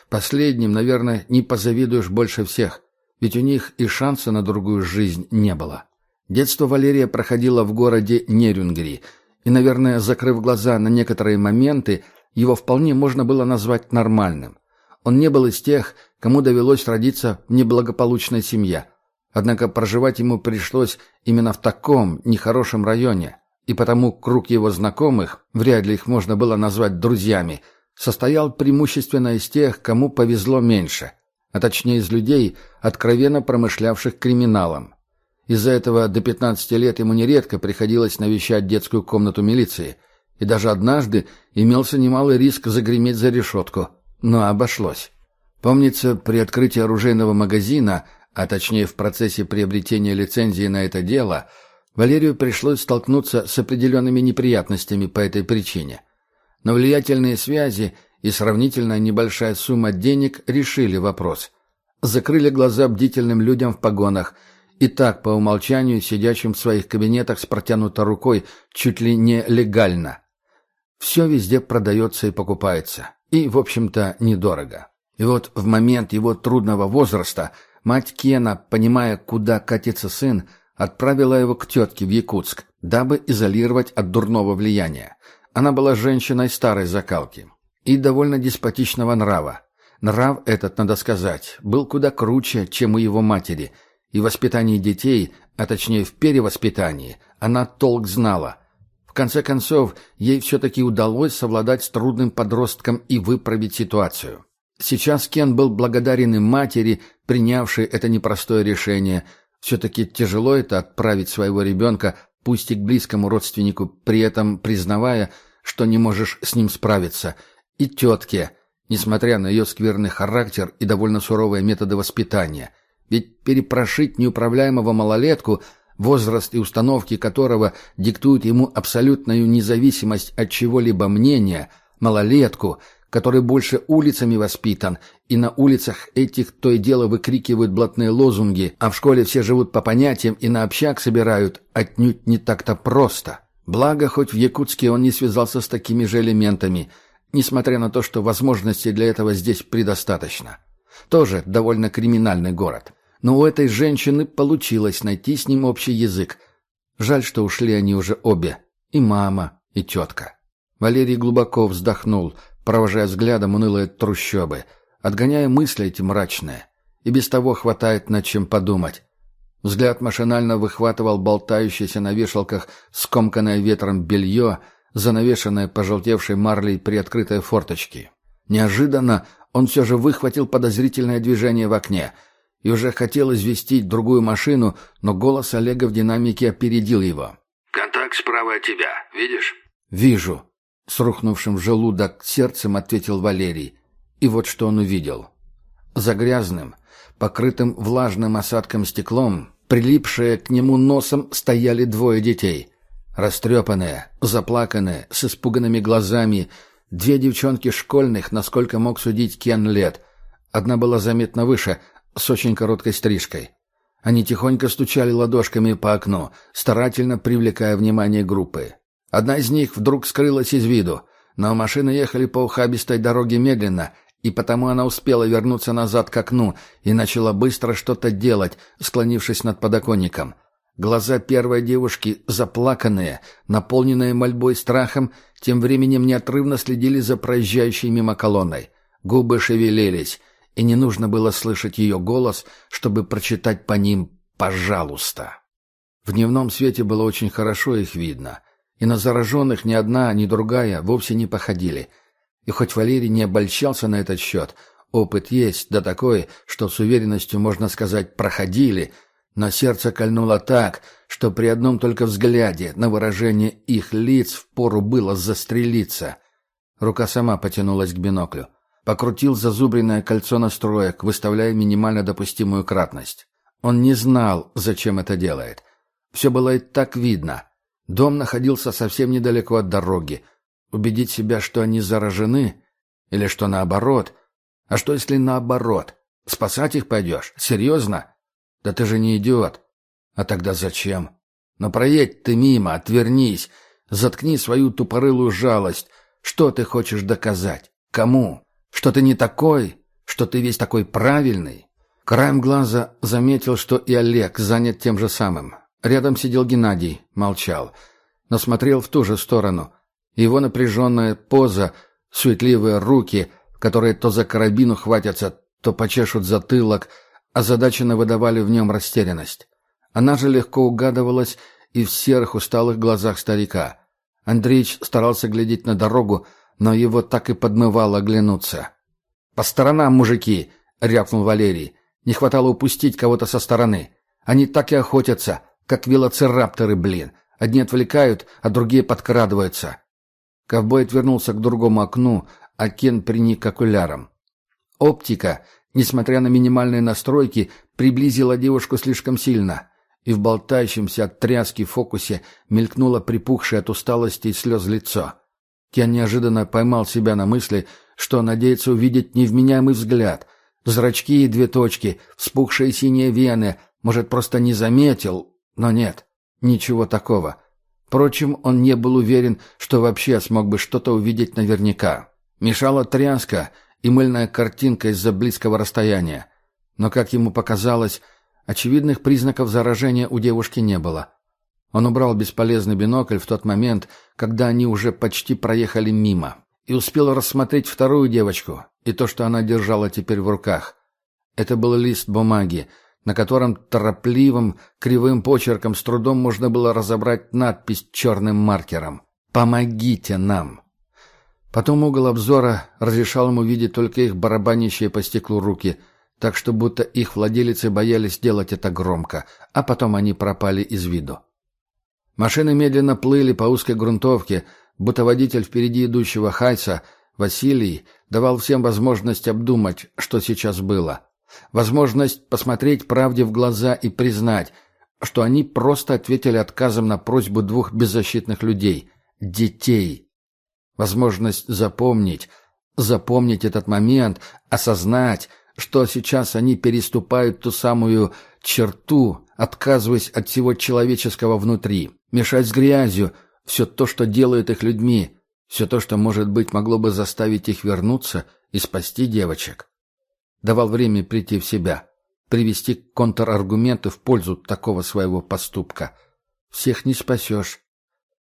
Последним, наверное, не позавидуешь больше всех, ведь у них и шанса на другую жизнь не было. Детство Валерия проходило в городе Нерюнгри – и, наверное, закрыв глаза на некоторые моменты, его вполне можно было назвать нормальным. Он не был из тех, кому довелось родиться в неблагополучной семье. Однако проживать ему пришлось именно в таком нехорошем районе, и потому круг его знакомых, вряд ли их можно было назвать друзьями, состоял преимущественно из тех, кому повезло меньше, а точнее из людей, откровенно промышлявших криминалом. Из-за этого до 15 лет ему нередко приходилось навещать детскую комнату милиции, и даже однажды имелся немалый риск загреметь за решетку, но обошлось. Помнится, при открытии оружейного магазина, а точнее в процессе приобретения лицензии на это дело, Валерию пришлось столкнуться с определенными неприятностями по этой причине. Но влиятельные связи и сравнительно небольшая сумма денег решили вопрос. Закрыли глаза бдительным людям в погонах – и так по умолчанию сидящим в своих кабинетах с протянутой рукой чуть ли не легально. Все везде продается и покупается. И, в общем-то, недорого. И вот в момент его трудного возраста мать Кена, понимая, куда катится сын, отправила его к тетке в Якутск, дабы изолировать от дурного влияния. Она была женщиной старой закалки и довольно деспотичного нрава. Нрав этот, надо сказать, был куда круче, чем у его матери – и в воспитании детей, а точнее в перевоспитании, она толк знала. В конце концов, ей все-таки удалось совладать с трудным подростком и выправить ситуацию. Сейчас Кен был благодарен и матери, принявшей это непростое решение. Все-таки тяжело это отправить своего ребенка пусть и к близкому родственнику, при этом признавая, что не можешь с ним справиться, и тетке, несмотря на ее скверный характер и довольно суровые методы воспитания. Ведь перепрошить неуправляемого малолетку, возраст и установки которого диктуют ему абсолютную независимость от чего-либо мнения, малолетку – который больше улицами воспитан, и на улицах этих то и дело выкрикивают блатные лозунги, а в школе все живут по понятиям и на общак собирают, отнюдь не так-то просто. Благо, хоть в Якутске он не связался с такими же элементами, несмотря на то, что возможностей для этого здесь предостаточно. Тоже довольно криминальный город. Но у этой женщины получилось найти с ним общий язык. Жаль, что ушли они уже обе. И мама, и тетка. Валерий глубоко вздохнул – провожая взглядом унылые трущобы, отгоняя мысли эти мрачные. И без того хватает над чем подумать. Взгляд машинально выхватывал болтающееся на вешалках скомканное ветром белье, занавешенное пожелтевшей марлей приоткрытой форточки. Неожиданно он все же выхватил подозрительное движение в окне и уже хотел известить другую машину, но голос Олега в динамике опередил его. «Контакт справа от тебя. Видишь?» «Вижу», с рухнувшим в желудок сердцем ответил Валерий. И вот что он увидел. За грязным, покрытым влажным осадком стеклом, прилипшие к нему носом, стояли двое детей. Растрепанные, заплаканные, с испуганными глазами. Две девчонки школьных, насколько мог судить Кен лет. Одна была заметно выше, с очень короткой стрижкой. Они тихонько стучали ладошками по окну, старательно привлекая внимание группы. Одна из них вдруг скрылась из виду, но машины ехали по ухабистой дороге медленно, и потому она успела вернуться назад к окну и начала быстро что-то делать, склонившись над подоконником. Глаза первой девушки, заплаканные, наполненные мольбой страхом, тем временем неотрывно следили за проезжающей мимо колонной. Губы шевелились, и не нужно было слышать ее голос, чтобы прочитать по ним «пожалуйста». В дневном свете было очень хорошо их видно — и на зараженных ни одна, ни другая вовсе не походили. И хоть Валерий не обольщался на этот счет, опыт есть, да такой, что с уверенностью можно сказать «проходили», но сердце кольнуло так, что при одном только взгляде на выражение их лиц впору было застрелиться. Рука сама потянулась к биноклю. Покрутил зазубренное кольцо настроек, выставляя минимально допустимую кратность. Он не знал, зачем это делает. Все было и так видно — Дом находился совсем недалеко от дороги. Убедить себя, что они заражены? Или что наоборот? А что если наоборот? Спасать их пойдешь? Серьезно? Да ты же не идиот. А тогда зачем? Но проедь ты мимо, отвернись. Заткни свою тупорылую жалость. Что ты хочешь доказать? Кому? Что ты не такой? Что ты весь такой правильный? Краем глаза заметил, что и Олег занят тем же самым. Рядом сидел Геннадий, молчал, но смотрел в ту же сторону. Его напряженная поза, суетливые руки, которые то за карабину хватятся, то почешут затылок, озадаченно выдавали в нем растерянность. Она же легко угадывалась и в серых усталых глазах старика. Андреич старался глядеть на дорогу, но его так и подмывало оглянуться. «По сторонам, мужики!» — рявкнул Валерий. «Не хватало упустить кого-то со стороны. Они так и охотятся. Как велоцирапторы, блин. Одни отвлекают, а другие подкрадываются. Ковбой отвернулся к другому окну, а Кен приник к окулярам. Оптика, несмотря на минимальные настройки, приблизила девушку слишком сильно, и в болтающемся от тряски фокусе мелькнуло припухшее от усталости и слез лицо. Кен неожиданно поймал себя на мысли, что надеется увидеть невменяемый взгляд. Зрачки и две точки, вспухшие синие вены, может, просто не заметил, но нет, ничего такого. Впрочем, он не был уверен, что вообще смог бы что-то увидеть наверняка. Мешала тряска и мыльная картинка из-за близкого расстояния. Но, как ему показалось, очевидных признаков заражения у девушки не было. Он убрал бесполезный бинокль в тот момент, когда они уже почти проехали мимо, и успел рассмотреть вторую девочку и то, что она держала теперь в руках. Это был лист бумаги, на котором торопливым, кривым почерком с трудом можно было разобрать надпись черным маркером «Помогите нам». Потом угол обзора разрешал ему видеть только их барабанящие по стеклу руки, так что будто их владелицы боялись делать это громко, а потом они пропали из виду. Машины медленно плыли по узкой грунтовке, будто водитель впереди идущего Хайса, Василий, давал всем возможность обдумать, что сейчас было. Возможность посмотреть правде в глаза и признать, что они просто ответили отказом на просьбу двух беззащитных людей — детей. Возможность запомнить, запомнить этот момент, осознать, что сейчас они переступают ту самую черту, отказываясь от всего человеческого внутри, мешать с грязью, все то, что делает их людьми, все то, что, может быть, могло бы заставить их вернуться и спасти девочек. Давал время прийти в себя, привести контраргументы в пользу такого своего поступка. Всех не спасешь.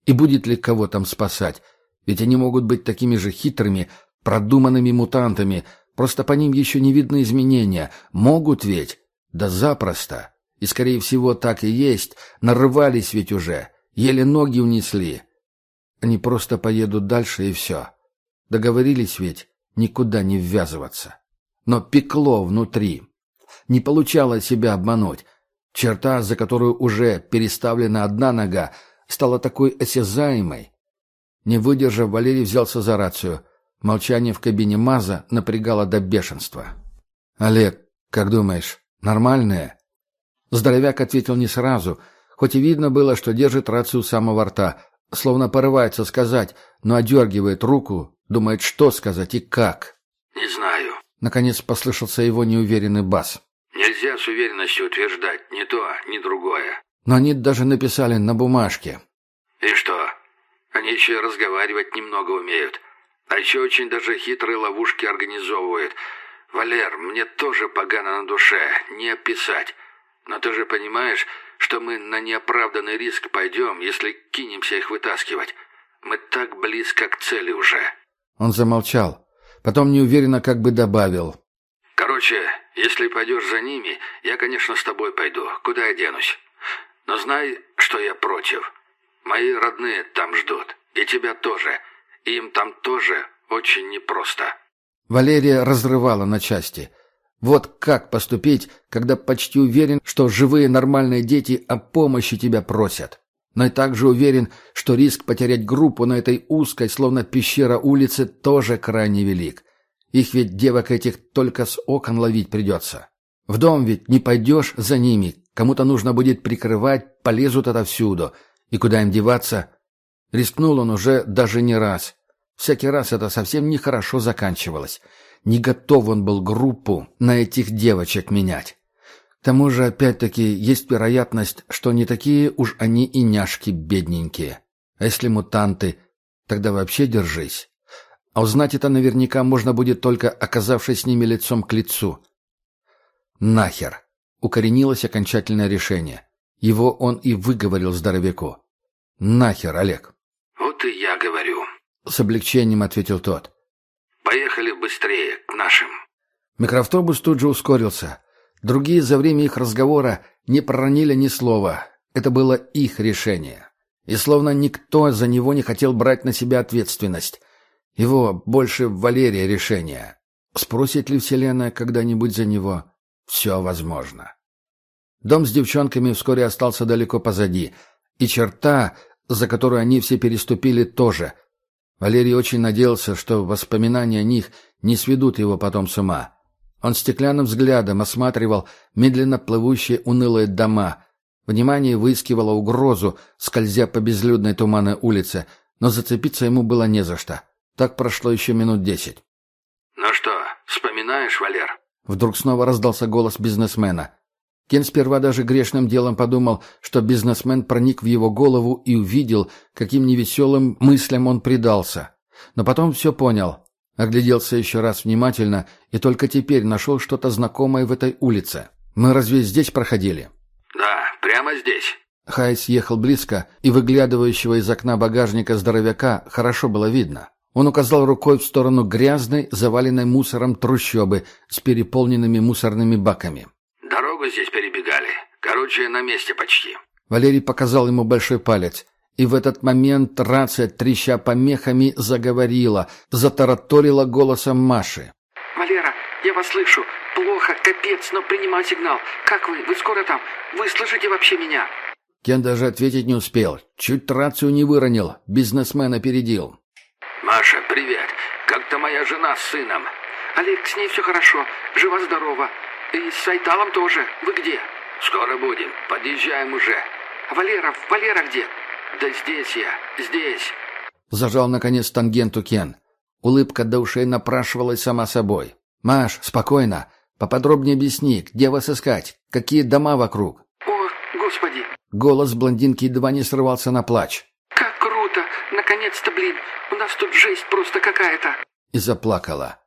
И будет ли кого там спасать? Ведь они могут быть такими же хитрыми, продуманными мутантами, просто по ним еще не видно изменения. Могут ведь? Да запросто. И, скорее всего, так и есть. Нарывались ведь уже. Еле ноги унесли. Они просто поедут дальше и все. Договорились ведь никуда не ввязываться. Но пекло внутри. Не получало себя обмануть. Черта, за которую уже переставлена одна нога, стала такой осязаемой. Не выдержав, Валерий взялся за рацию. Молчание в кабине МАЗа напрягало до бешенства. «Олег, как думаешь, нормальное?» Здоровяк ответил не сразу, хоть и видно было, что держит рацию самого рта, словно порывается сказать, но одергивает руку, думает, что сказать и как. «Не знаю». Наконец послышался его неуверенный бас. «Нельзя с уверенностью утверждать ни то, ни другое». Но они даже написали на бумажке. «И что? Они еще и разговаривать немного умеют. А еще очень даже хитрые ловушки организовывают. Валер, мне тоже погано на душе, не описать. Но ты же понимаешь, что мы на неоправданный риск пойдем, если кинемся их вытаскивать. Мы так близко к цели уже». Он замолчал. Потом неуверенно как бы добавил. «Короче, если пойдешь за ними, я, конечно, с тобой пойду. Куда я денусь? Но знай, что я против. Мои родные там ждут. И тебя тоже. Им там тоже очень непросто». Валерия разрывала на части. Вот как поступить, когда почти уверен, что живые нормальные дети о помощи тебя просят. Но и также уверен, что риск потерять группу на этой узкой, словно пещера улице, тоже крайне велик. Их ведь девок этих только с окон ловить придется. В дом ведь не пойдешь за ними, кому-то нужно будет прикрывать, полезут отовсюду. И куда им деваться? Рискнул он уже даже не раз. Всякий раз это совсем нехорошо заканчивалось. Не готов он был группу на этих девочек менять. К тому же, опять-таки, есть вероятность, что не такие уж они и няшки бедненькие. А если мутанты, тогда вообще держись. А узнать это наверняка можно будет только оказавшись с ними лицом к лицу. Нахер. Укоренилось окончательное решение. Его он и выговорил здоровяку. Нахер, Олег. «Вот и я говорю», — с облегчением ответил тот. Поехали быстрее, к нашим». Микроавтобус тут же ускорился. Другие за время их разговора не проронили ни слова. Это было их решение. И словно никто за него не хотел брать на себя ответственность. Его больше Валерия решение. Спросит ли Вселенная когда-нибудь за него? Все возможно. Дом с девчонками вскоре остался далеко позади. И черта, за которую они все переступили, тоже — Валерий очень надеялся, что воспоминания о них не сведут его потом с ума. Он стеклянным взглядом осматривал медленно плывущие унылые дома. Внимание выискивало угрозу, скользя по безлюдной туманной улице, но зацепиться ему было не за что. Так прошло еще минут десять. «Ну что, вспоминаешь, Валер?» Вдруг снова раздался голос бизнесмена. Кен сперва даже грешным делом подумал, что бизнесмен проник в его голову и увидел, каким невеселым мыслям он предался. Но потом все понял. Огляделся еще раз внимательно и только теперь нашел что-то знакомое в этой улице. «Мы разве здесь проходили?» «Да, прямо здесь». Хайс ехал близко, и выглядывающего из окна багажника здоровяка хорошо было видно. Он указал рукой в сторону грязной, заваленной мусором трущобы с переполненными мусорными баками. Дорогу здесь перебегали. Короче, на месте почти». Валерий показал ему большой палец. И в этот момент рация, треща помехами, заговорила, затараторила голосом Маши. «Валера, я вас слышу. Плохо, капец, но принимаю сигнал. Как вы? Вы скоро там? Вы слышите вообще меня?» Кен даже ответить не успел. Чуть рацию не выронил. Бизнесмен опередил. «Маша, привет. Как-то моя жена с сыном». «Олег, с ней все хорошо. Жива-здорова. И с Айталом тоже. Вы где?» «Скоро будем. Подъезжаем уже». «Валера, Валера где?» «Да здесь я. Здесь». Зажал, наконец, тангенту Кен. Улыбка до ушей напрашивалась сама собой. «Маш, спокойно. Поподробнее объясни, где вас искать? Какие дома вокруг?» «О, господи!» Голос блондинки едва не срывался на плач. «Как круто! Наконец-то, блин! У нас тут жесть просто какая-то!» И заплакала.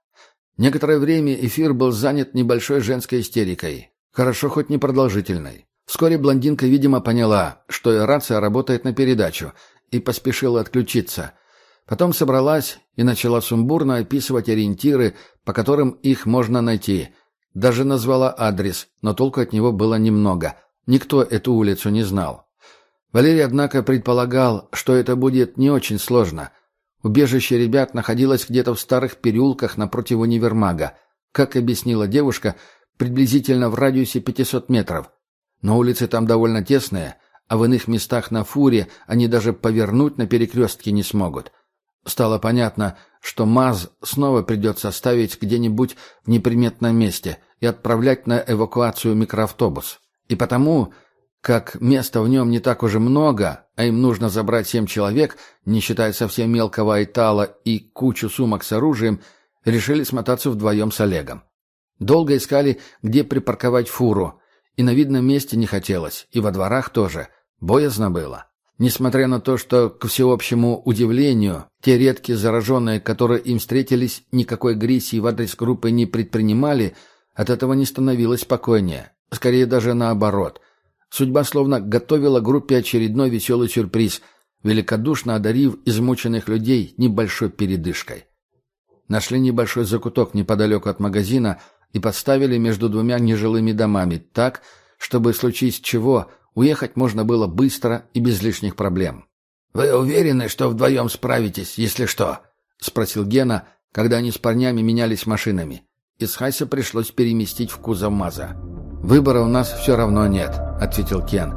Некоторое время эфир был занят небольшой женской истерикой. Хорошо, хоть не продолжительной. Вскоре блондинка, видимо, поняла, что и рация работает на передачу, и поспешила отключиться. Потом собралась и начала сумбурно описывать ориентиры, по которым их можно найти. Даже назвала адрес, но толку от него было немного. Никто эту улицу не знал. Валерий, однако, предполагал, что это будет не очень сложно. Убежище ребят находилось где-то в старых переулках напротив универмага. Как объяснила девушка, приблизительно в радиусе 500 метров. Но улицы там довольно тесные, а в иных местах на фуре они даже повернуть на перекрестке не смогут. Стало понятно, что МАЗ снова придется ставить где-нибудь в неприметном месте и отправлять на эвакуацию микроавтобус. И потому, как места в нем не так уже много, а им нужно забрать семь человек, не считая совсем мелкого айтала и кучу сумок с оружием, решили смотаться вдвоем с Олегом. Долго искали, где припарковать фуру, и на видном месте не хотелось, и во дворах тоже. Боязно было. Несмотря на то, что, к всеобщему удивлению, те редкие зараженные, которые им встретились, никакой агрессии в адрес группы не предпринимали, от этого не становилось спокойнее. Скорее даже наоборот. Судьба словно готовила группе очередной веселый сюрприз, великодушно одарив измученных людей небольшой передышкой. Нашли небольшой закуток неподалеку от магазина и поставили между двумя нежилыми домами так, чтобы, случись чего, Уехать можно было быстро и без лишних проблем. «Вы уверены, что вдвоем справитесь, если что?» — спросил Гена, когда они с парнями менялись машинами. Из Хайса пришлось переместить в кузов МАЗа. «Выбора у нас все равно нет», — ответил Кен.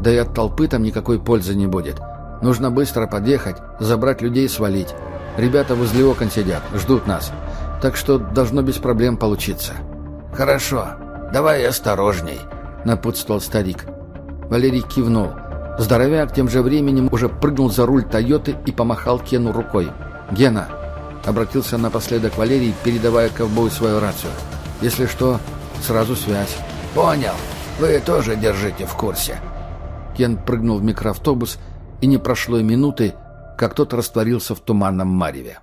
«Да и от толпы там никакой пользы не будет. Нужно быстро подъехать, забрать людей и свалить. Ребята возле окон сидят, ждут нас. Так что должно без проблем получиться». «Хорошо, давай осторожней», — напутствовал старик. Валерий кивнул. Здоровяк тем же временем уже прыгнул за руль «Тойоты» и помахал Кену рукой. «Гена!» — обратился напоследок Валерий, передавая ковбою свою рацию. «Если что, сразу связь». «Понял. Вы тоже держите в курсе». Кен прыгнул в микроавтобус, и не прошло и минуты, как тот растворился в туманном мареве.